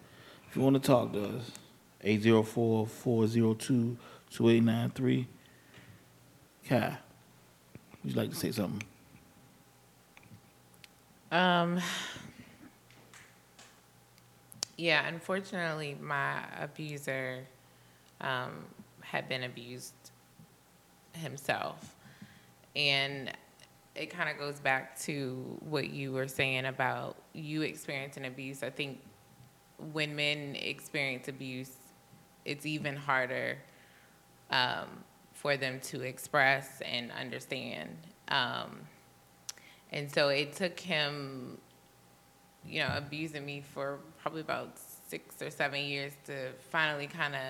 S1: if you wanna talk to us, 804 402 2893. Kai, would you like to say something?
S8: Um, yeah, unfortunately, my abuser um, had been abused himself. And it kind of goes back to what you were saying about you experiencing abuse. I think when men experience abuse, it's even harder um, for them to express and understand. Um, and so it took him, you know, abusing me for probably about six or seven years to finally kind of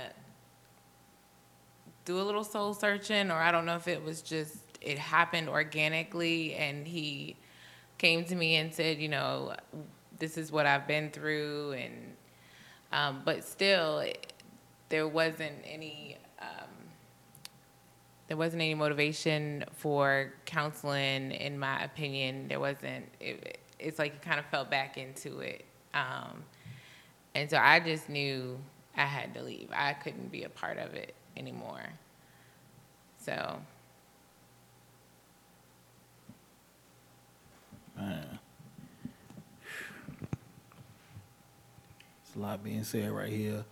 S8: do a little soul searching, or I don't know if it was just, it happened organically, and he came to me and said, you know, this is what I've been through, and, um, but still, there wasn't any, um, there wasn't any motivation for counseling, in my opinion. There wasn't. It, it's like you kind of fell back into it, um, and so I just knew I had to leave. I couldn't be a part of it anymore. So
S1: Man. There's a lot being said right here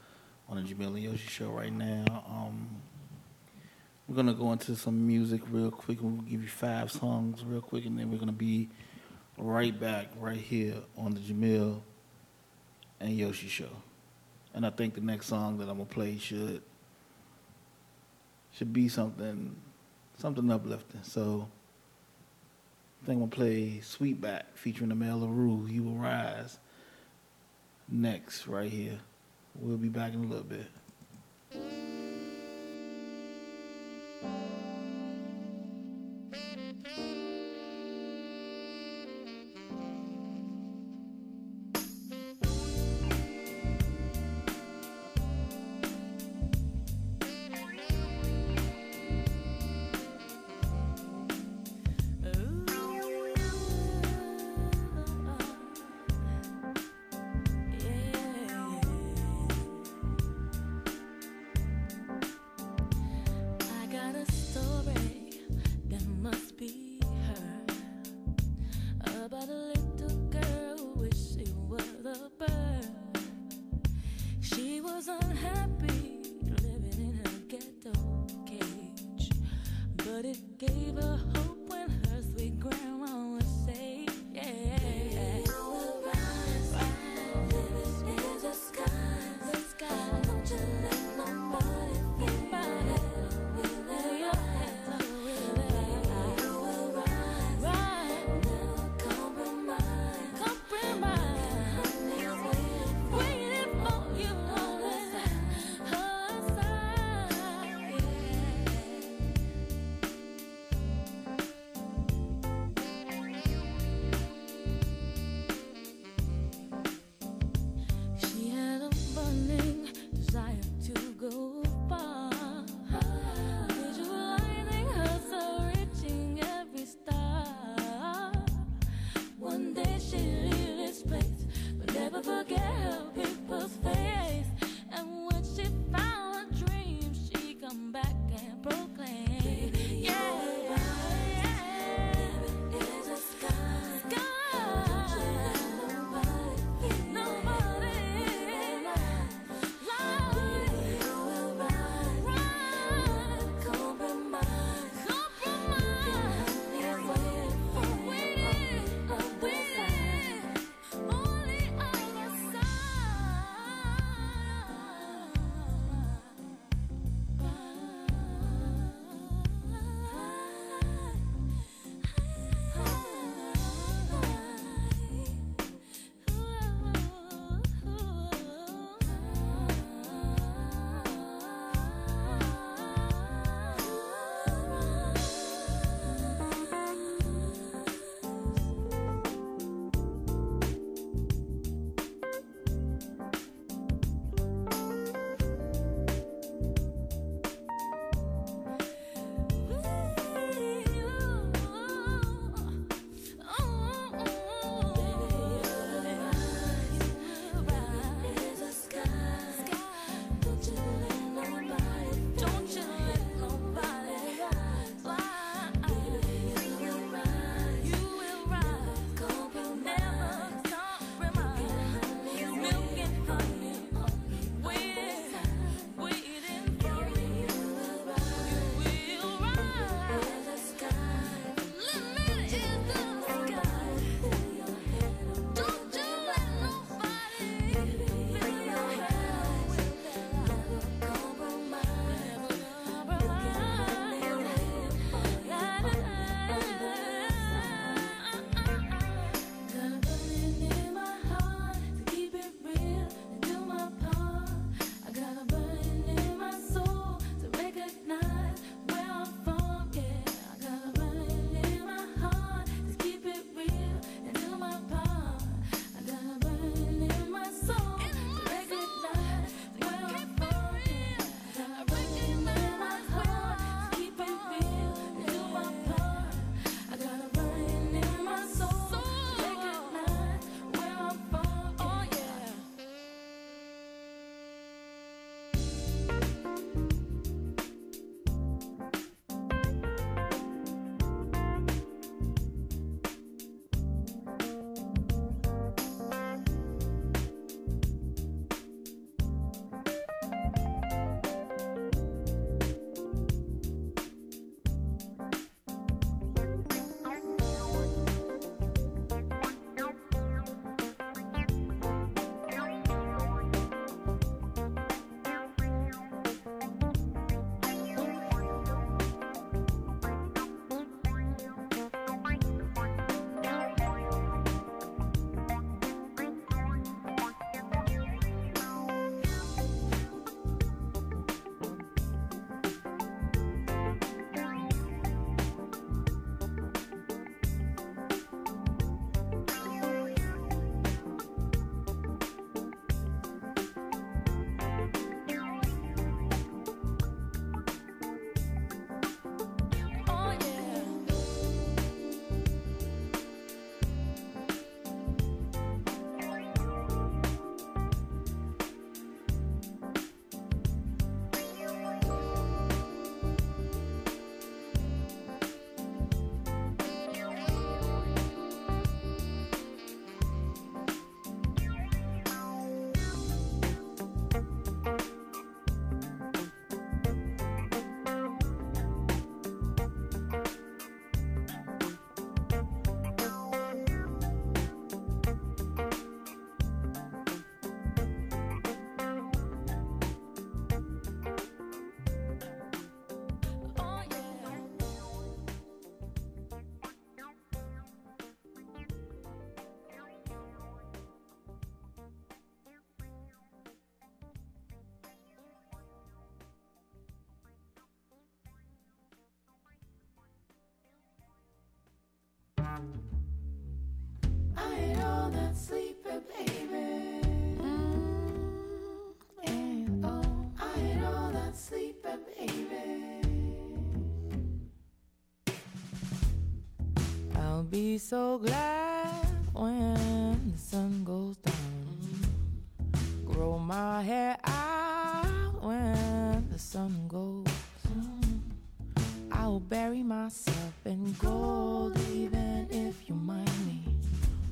S1: on the Jamil and Yoshi show right now. Um, we're gonna go into some music real quick. We'll give you five songs real quick, and then we're gonna be right back right here on the Jamil and Yoshi show. And I think the next song that I'm gonna play should should be something something uplifting. So I think I'm gonna play Sweetback featuring Amel Larrieux, You Will Rise.
S15: next right here. We'll be back in a little bit.
S16: be
S17: so glad when the sun goes down. Grow my hair out when the sun goes. I'll bury myself in gold, even if you mind me.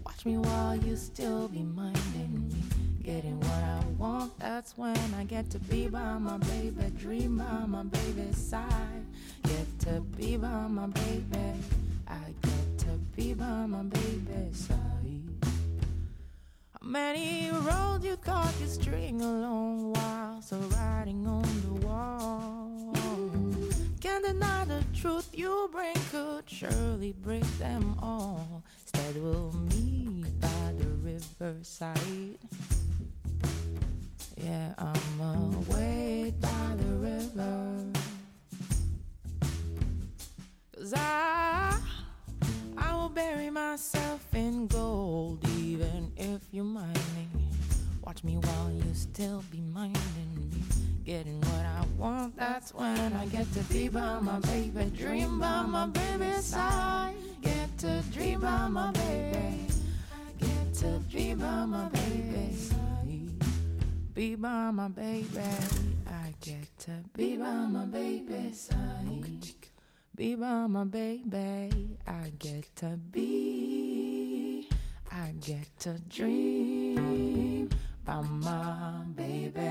S17: Watch me while you still be minding me. Getting what I want, that's when I get to be by my baby. Dream by my baby's side. Get to be by my baby still be minding me. Getting what I want, that's when I get to be by my baby. Dream by my baby's side. Get to dream by my baby. Get to be by my baby's side. Be by my baby. I get to be by my baby's side. Be by my baby. I get to be. I get to dream. My baby.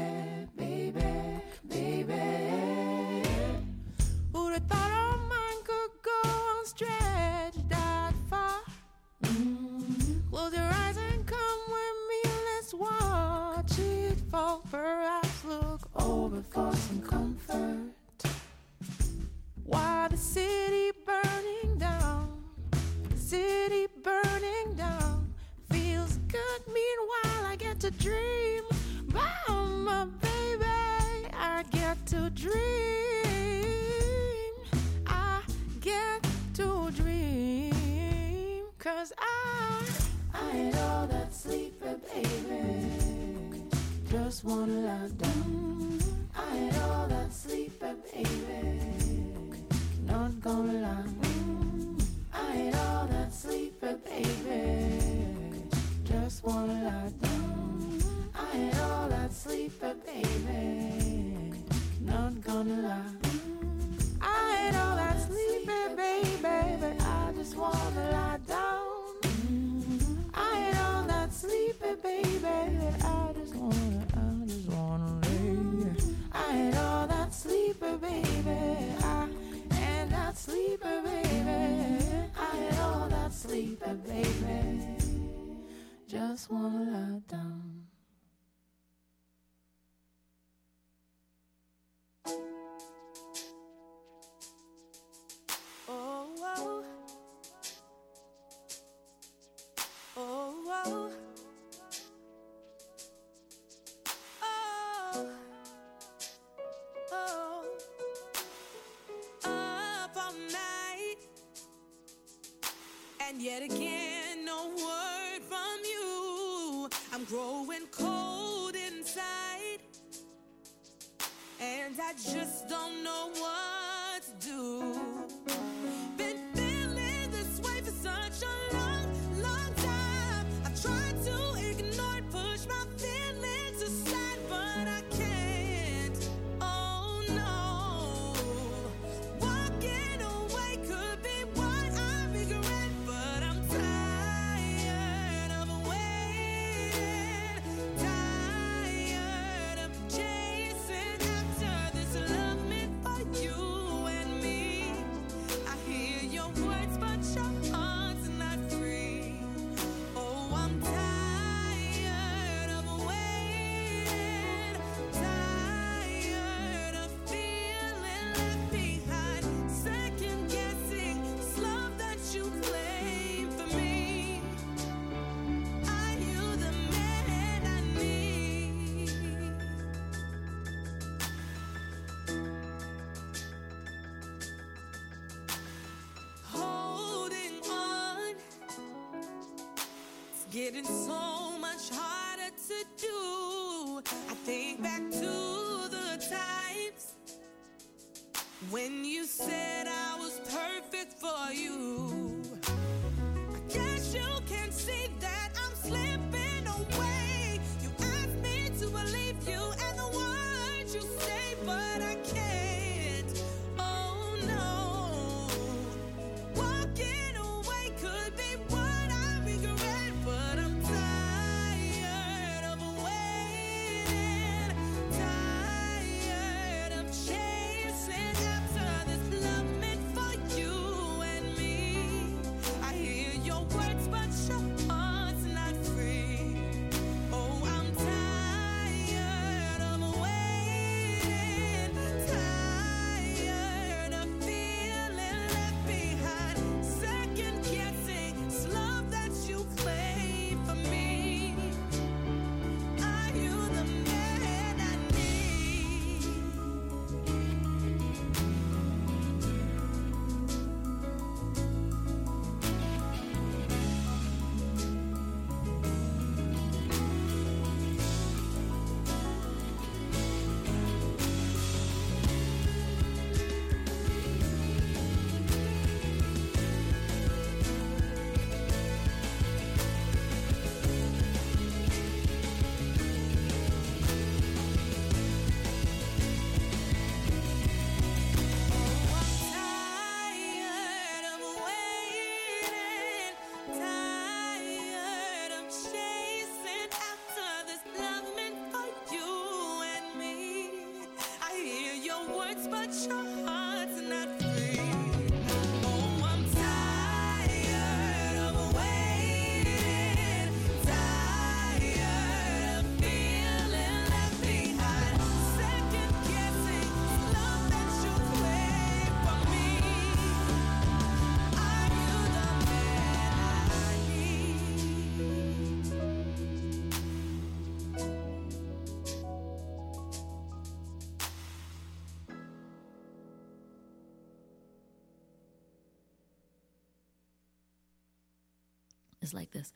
S17: just wanna just
S18: don't It's
S12: like this.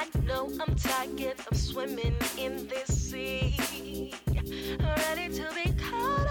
S3: I
S15: know I'm tired of swimming in this sea. Ready to be caught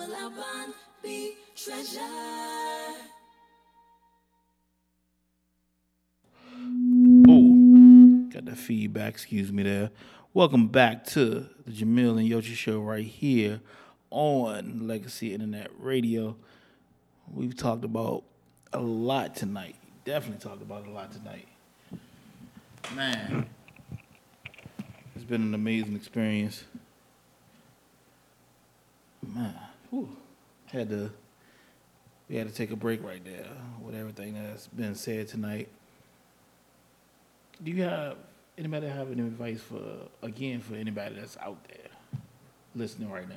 S15: will our bond be treasure. Oh,
S1: got the feedback. Excuse me there. Welcome back to the Jamil and Yoshi show right here on Legacy Internet Radio. We've talked about a lot tonight. Definitely talked about a lot tonight. Man, it's been an amazing experience. Man whew, had to we had to take a break right there with everything that's been said tonight. Do you have anybody have any advice for again for anybody that's out there listening right now?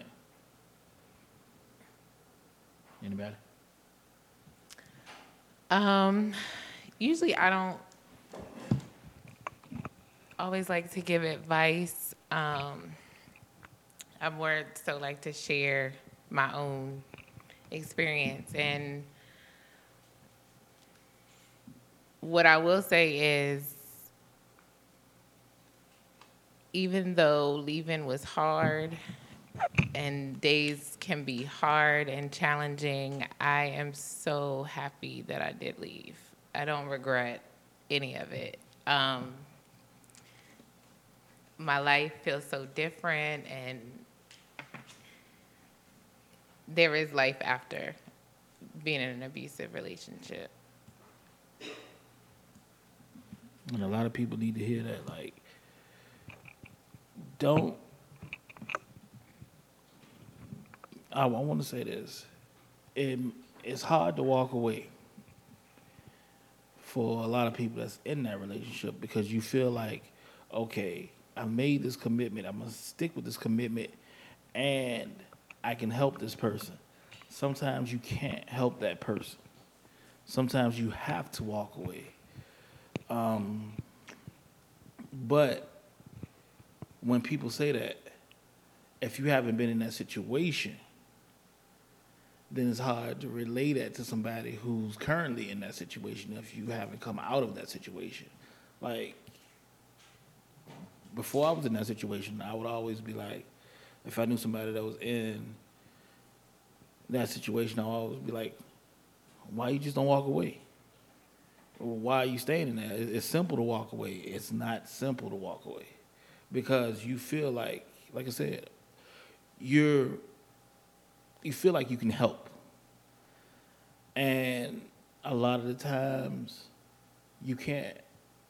S1: Anybody?
S8: Um, usually I don't always like to give advice. Um, I more so like to share my own experience. And what I will say is, even though leaving was hard and days can be hard and challenging, I am so happy that I did leave. I don't regret any of it. Um, my life feels so different and there is life after being in an abusive relationship.
S1: And a lot of people need to hear that. Like, don't. I, want to say this. It, it's hard to walk away for a lot of people that's in that relationship because you feel like, okay, I made this commitment. I'm going to stick with this commitment and I can help this person. Sometimes you can't help that person. Sometimes you have to walk away. Um, but when people say that, if you haven't been in that situation, then it's hard to relay that to somebody who's currently in that situation if you haven't come out of that situation. Like, before I was in that situation, I would always be like, if I knew somebody that was in that situation, I would always be like, why you just don't walk away? Why are you staying in? It- It's simple to walk away. It's not simple to walk away because you feel like, like I said, you're you feel like you can help, and a lot of the times you can't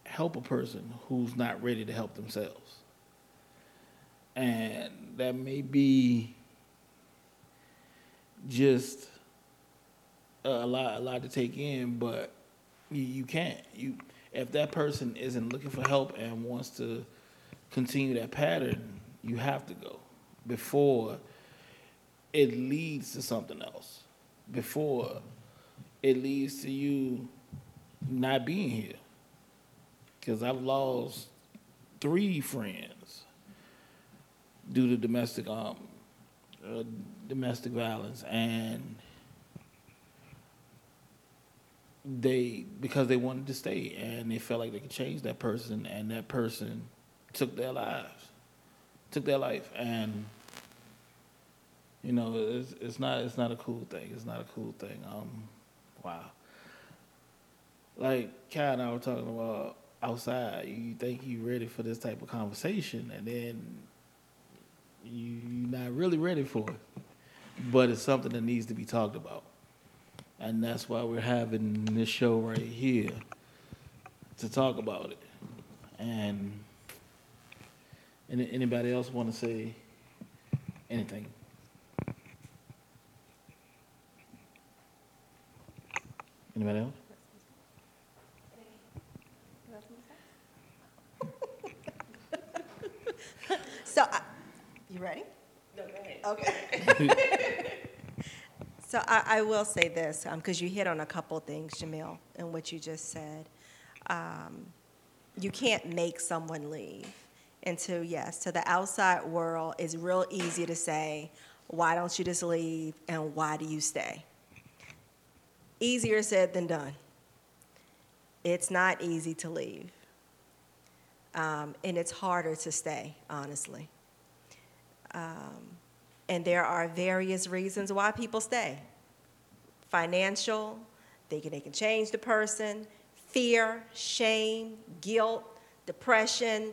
S1: help a person who's not ready to help themselves, and that may be just a lot a lot to take in, but you, you can't. You if that person isn't looking for help and wants to continue that pattern, you have to go before it leads to something else. Before it leads to you not being here. Because I've lost three friends due to domestic um uh, domestic violence and they because they wanted to stay and they felt like they could change that person and that person took their lives took their life. And you know it's, it's not it's not a cool thing. It's not a cool thing. Um wow. Like Kai and I were talking about outside. You think you ready for this type of conversation and then you're not really ready for it but it's something that needs to be talked about and that's why we're having this show right here to talk about it. And any, anybody else want to say anything? Anybody else?
S9: So, I, you ready? No, go ahead. Okay. so I, I will say this, because you hit on a couple things, Jamil, in what you just said. Um, you can't make someone leave. And to, yes, to the outside world, it's real easy to say, why don't you just leave and why do you stay? Easier said than done. It's not easy to leave. Um, and it's harder to stay, honestly. Um, and there are various reasons why people stay financial, they can, they can change the person, fear, shame, guilt, depression.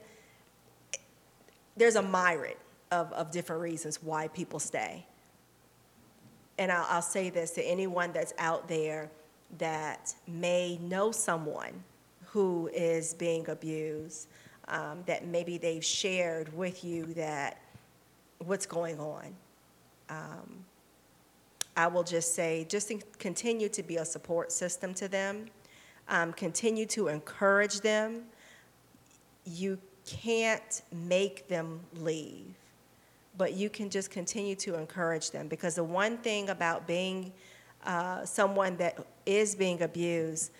S9: There's a myriad of, of different reasons why people stay. And I'll, I'll say this to anyone that's out there that may know someone who is being abused, um, that maybe they've shared with you that what's going on. Um, I will just say, just continue to be a support system to them, um, continue to encourage them. You can't make them leave, but you can just continue to encourage them because the one thing about being uh, someone that is being abused,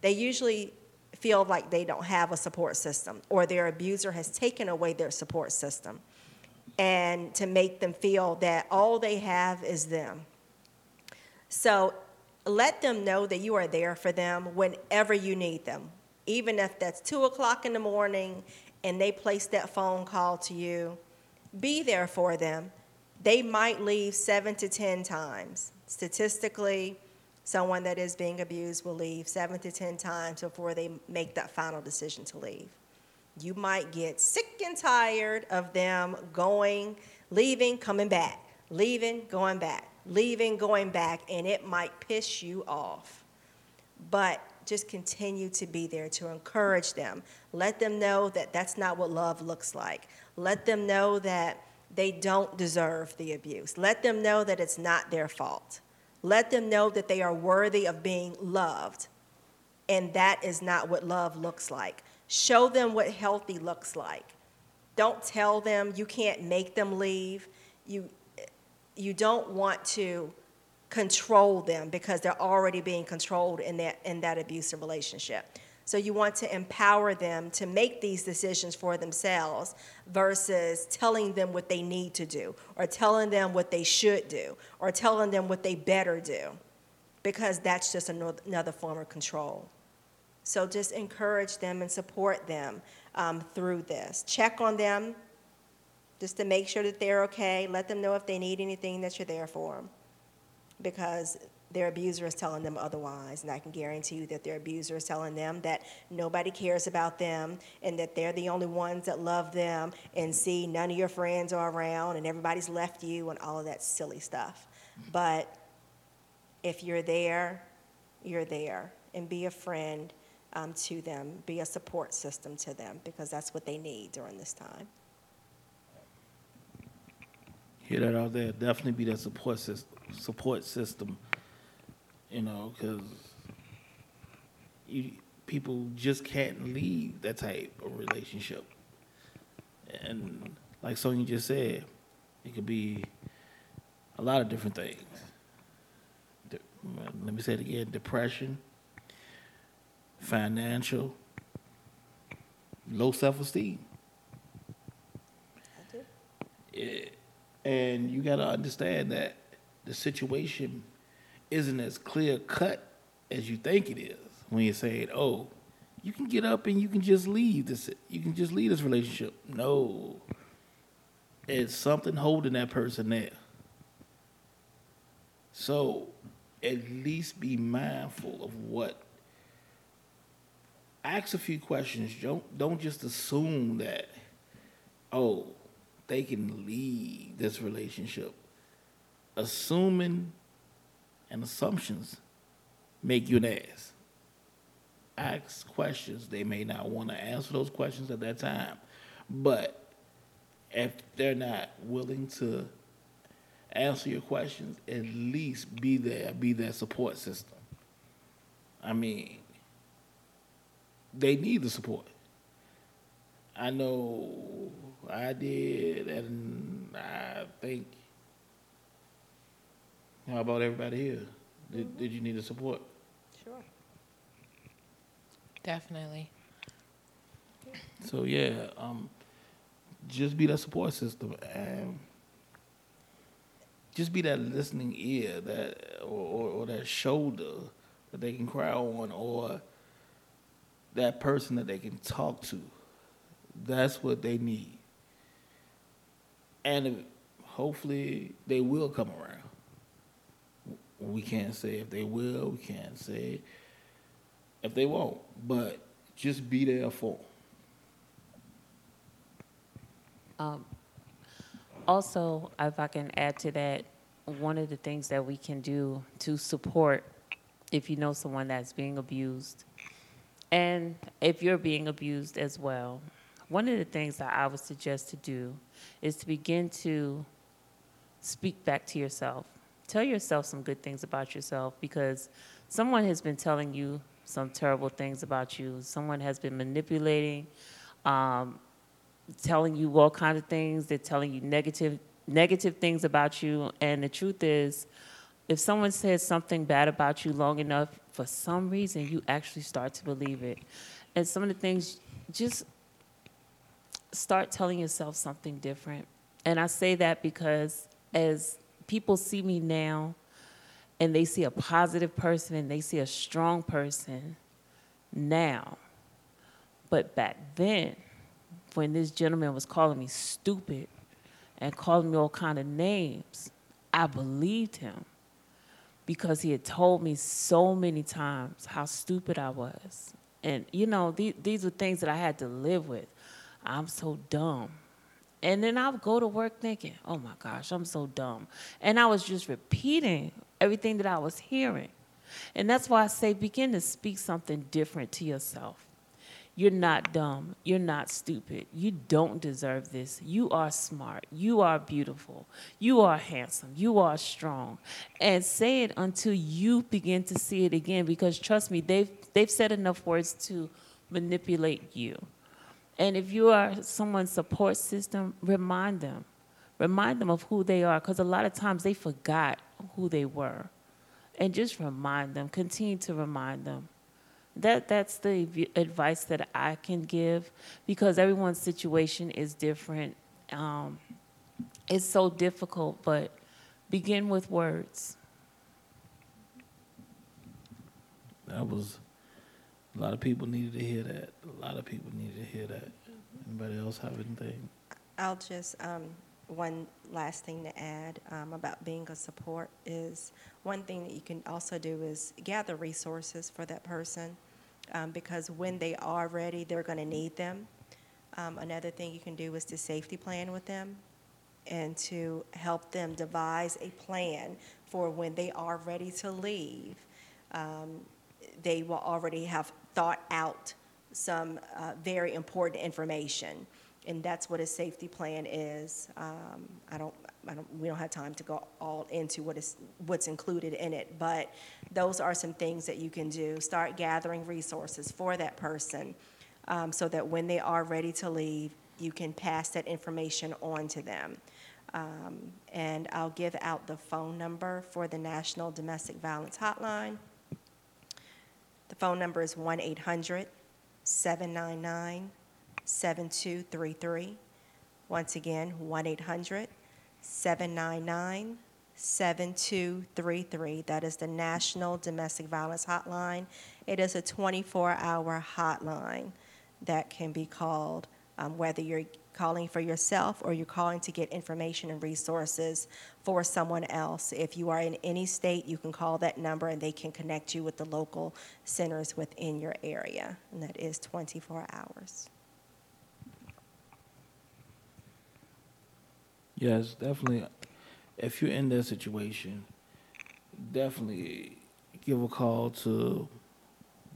S9: they usually feel like they don't have a support system or their abuser has taken away their support system and to make them feel that all they have is them. So let them know that you are there for them whenever you need them, even if that's two o'clock in the morning and they place that phone call to you, be there for them. They might leave seven to 10 times. Statistically, someone that is being abused will leave seven to 10 times before they make that final decision to leave. You might get sick and tired of them going, leaving, coming back, leaving, going back, leaving, going back, and it might piss you off. But just continue to be there to encourage them. Let them know that that's not what love looks like. Let them know that they don't deserve the abuse. Let them know that it's not their fault. Let them know that they are worthy of being loved. And that is not what love looks like. Show them what healthy looks like. Don't tell them you can't make them leave. You, you don't want to control them because they're already being controlled in that, in that abusive relationship. So you want to empower them to make these decisions for themselves versus telling them what they need to do or telling them what they should do or telling them what they better do because that's just ano- another form of control. So just encourage them and support them um, through this. Check on them just to make sure that they're okay. Let them know if they need anything that you're there for them because their abuser is telling them otherwise. And I can guarantee you that their abuser is telling them that nobody cares about them and that they're the only ones that love them and see none of your friends are around and everybody's left you and all of that silly stuff. But if you're there, you're there. And be a friend um, to them, be a support system to them because that's what they need during this time.
S1: Hear that out there? Definitely be that support system. Support system. You know, because you people just can't leave that type of relationship. And like Sonya just said, it could be a lot of different things. De- let me say it again: depression, financial, low self-esteem. And you got to understand that the situation isn't as clear cut as you think it is when you're saying, "Oh, you can get up and you can just leave this. You can just leave this relationship." No, it's something holding that person there. So, at least be mindful of what. Ask a few questions. Don't don't just assume that. Oh, they can leave this relationship. Assuming and assumptions make you an ass. Ask questions. They may not want to answer those questions at that time. But if they're not willing to answer your questions, at least be there, be their support system. I mean, they need the support. I know I did, and I think. How about everybody here? Did, did you need the support?
S9: Sure.
S8: Definitely.
S1: So yeah, um, just be that support system, and just be that listening ear, that or, or, or that shoulder that they can cry on, or that person that they can talk to. That's what they need, and hopefully they will come around. We can't say if they will. We can't say if they won't, but just be there for 'em.
S10: Um, also, if I can add to that, one of the things that we can do to support if you know someone that's being abused, and if you're being abused as well, one of the things that I would suggest to do is to begin to speak back to yourself. Tell yourself some good things about yourself because someone has been telling you some terrible things about you. Someone has been manipulating, um, telling you all kinds of things. They're telling you negative negative things about you. And the truth is, if someone says something bad about you long enough, for some reason you actually start to believe it. And some of the things, just start telling yourself something different. And I say that because as people see me now and they see a positive person and they see a strong person now, but back then, when this gentleman was calling me stupid and calling me all kind of names, I believed him because he had told me so many times how stupid I was. And, you know, these, these were things that I had to live with. I'm so dumb. And then I would go to work thinking, oh my gosh, I'm so dumb. And I was just repeating everything that I was hearing. And that's why I say begin to speak something different to yourself. You're not dumb. You're not stupid. You don't deserve this. You are smart. You are beautiful. You are handsome. You are strong. And say it until you begin to see it again because trust me, they've they've said enough words to manipulate you. And if you are someone's support system, remind them. Remind them of who they are because a lot of times they forgot who they were. And just remind them, continue to remind them. That that's the v- advice that I can give because everyone's situation is different. Um, it's so difficult, but begin with words.
S1: That was a lot of people needed to hear that. A lot of people needed to hear that. Anybody else have anything?
S9: I'll just, um, one last thing to add um, about being a support is one thing that you can also do is gather resources for that person um, because when they are ready, they're going to need them. Um, another thing you can do is to safety plan with them and to help them devise a plan for when they are ready to leave. Um, they will already have thought out some uh, very important information, and that's what a safety plan is. Um, I don't, I don't, we don't have time to go all into what is what's included in it, but those are some things that you can do. Start gathering resources for that person, um, so that when they are ready to leave, you can pass that information on to them. Um, and I'll give out the phone number for the National Domestic Violence Hotline. The phone number is 1 800 799 7233. Once again, 1 800 799 7233. That is the National Domestic Violence Hotline. It is a 24 hour hotline that can be called, um, whether you're calling for yourself or you're calling to get information and resources for someone else. If you are in any state, you can call that number and they can connect you with the local centers within your area. And that is 24 hours.
S1: Yes, definitely. If you're in that situation, definitely give a call to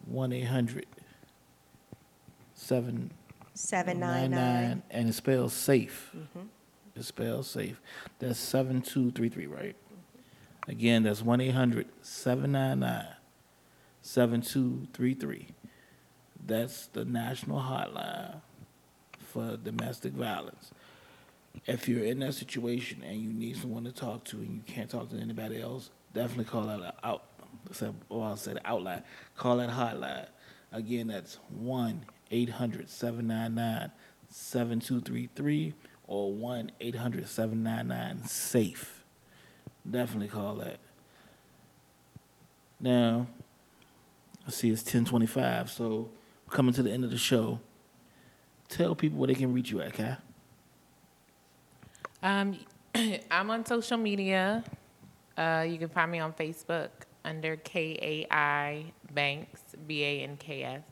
S1: 1 800
S9: 799.
S1: and it spells safe.
S9: Mhm.
S1: It spells safe. That's 7233, right? Again, that's 1 800 799 7233. That's the national hotline for domestic violence. If you're in that situation and you need someone to talk to and you can't talk to anybody else, definitely call out. Or I'll say the outline. Call that hotline. Again, that's 1 800 799 7233 or 1 800 799 SAFE. Definitely call that. Now, I see it's 1025, so coming to the end of the show. Tell people where they can reach you at, Kai.
S8: Um, I'm on social media. Uh, you can find me on Facebook under K A I Banks, B A N K S.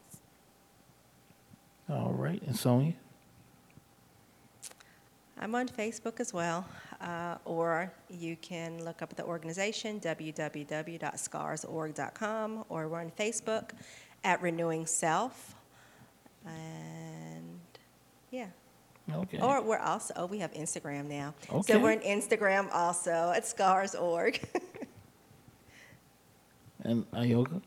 S1: All right, and Sonia?
S9: I'm on Facebook as well, uh, or you can look up the organization, www.scarsorg.com, or we're on Facebook at Renewing Self. And yeah.
S1: Okay.
S9: Or we're also, oh, we have Instagram now.
S1: Okay.
S9: So we're on Instagram also at Scars.org.
S1: And Ayoka?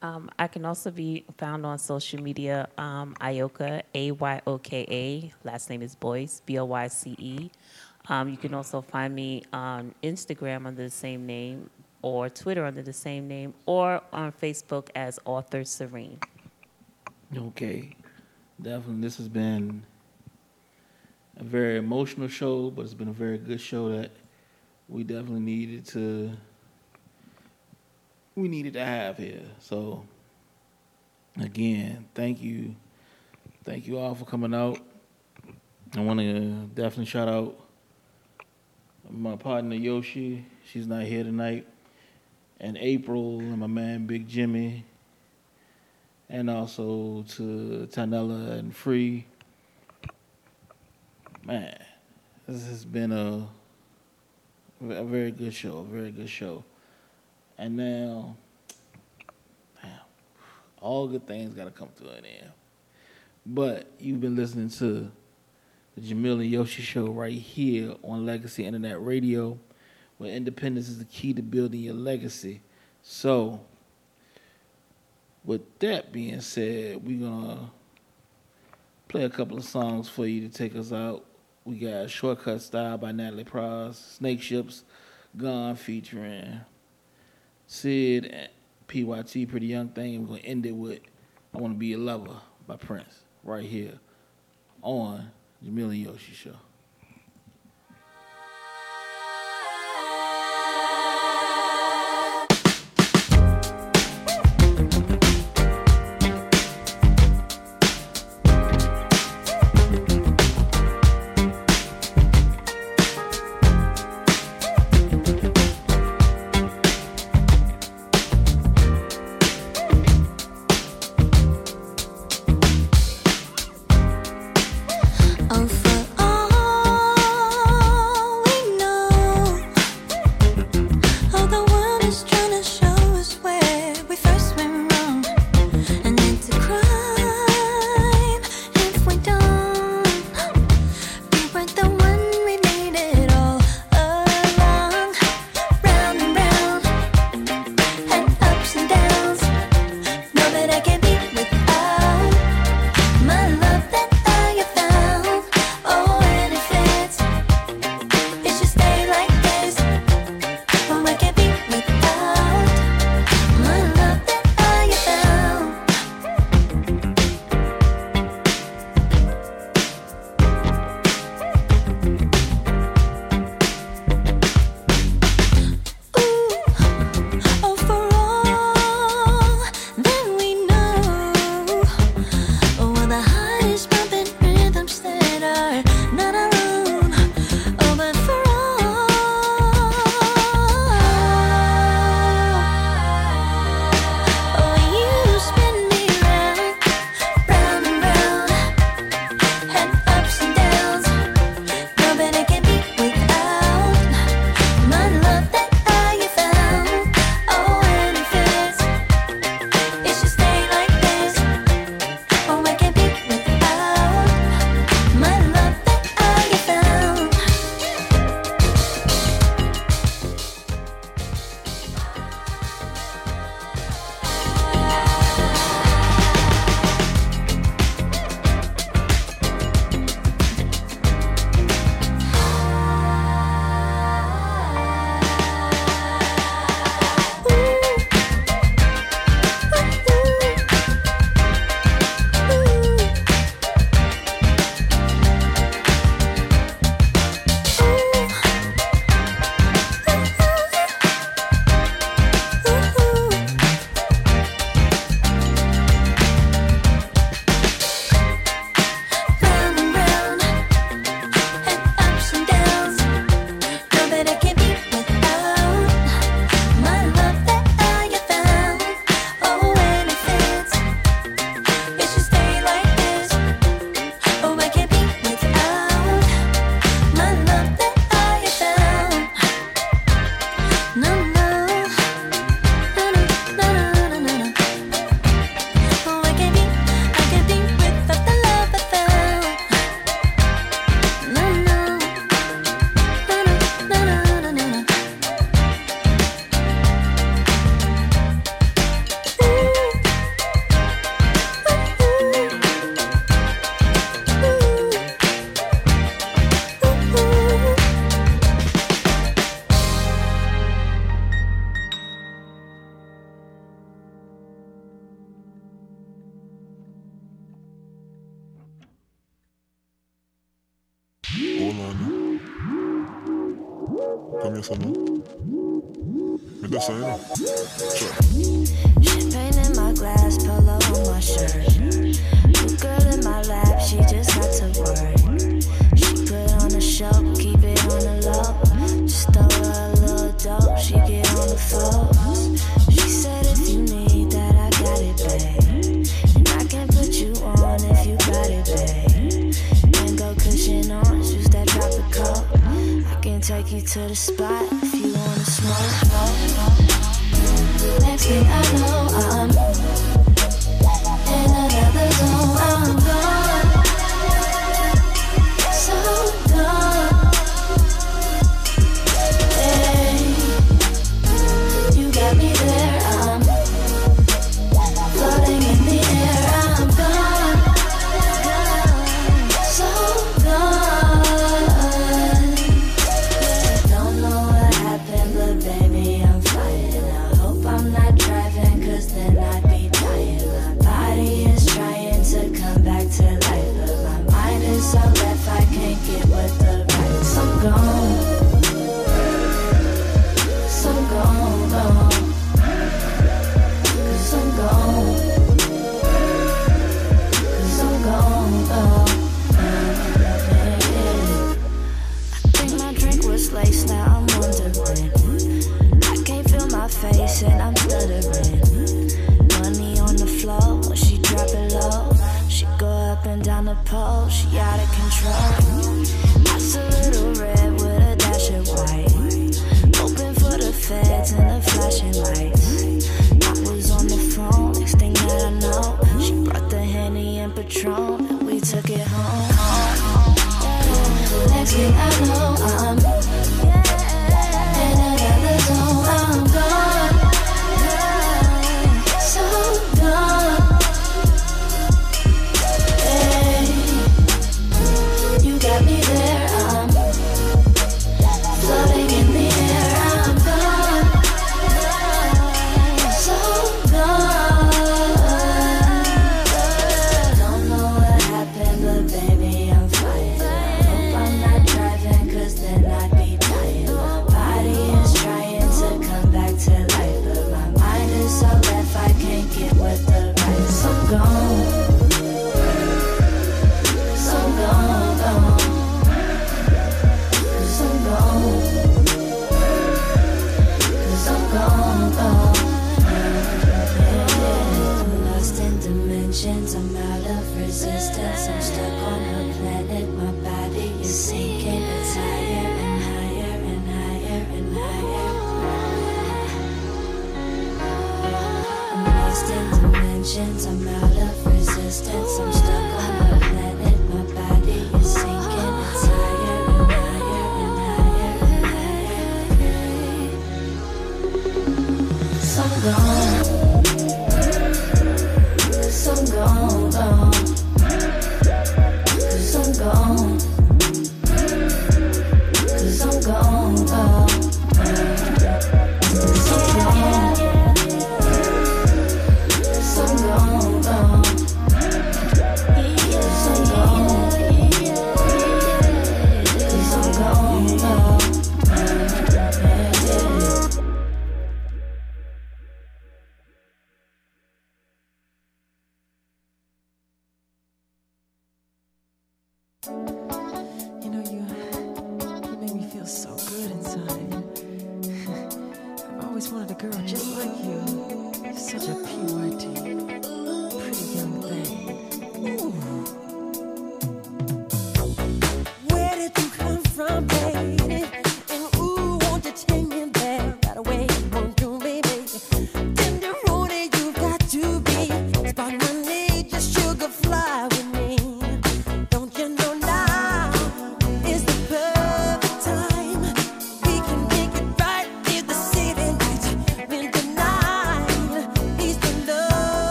S10: Um, I can also be found on social media, um, Ayoka, A Y O K A. Last name is Boyce, B O Y C E. Um, you can also find me on Instagram under the same name, or Twitter under the same name, or on Facebook as Author Serene.
S1: Okay. Definitely, this has been a very emotional show, but it's been a very good show that we definitely needed to we needed to have here. So again, thank you. Thank you all for coming out.
S12: I want to definitely shout out my partner Yoshi. She's not here tonight. And April and my man Big Jimmy. And also to Tanella and Free man, this has been a a very good show, a very good show. And now, damn, all good things got to come to an end. But you've been listening to the Jamil and Yoshi show right here on Legacy Internet Radio, where independence is the key to building your legacy. So, with that being said, we're going to play a couple of songs for you to take us out. We got Shortcut Style by Natalie Pross, Snake Ships, Gone featuring Sid and PYT, Pretty Young Thing. We're going to end it with I Want to Be a Lover by Prince right here on Jamila Yoshi Show.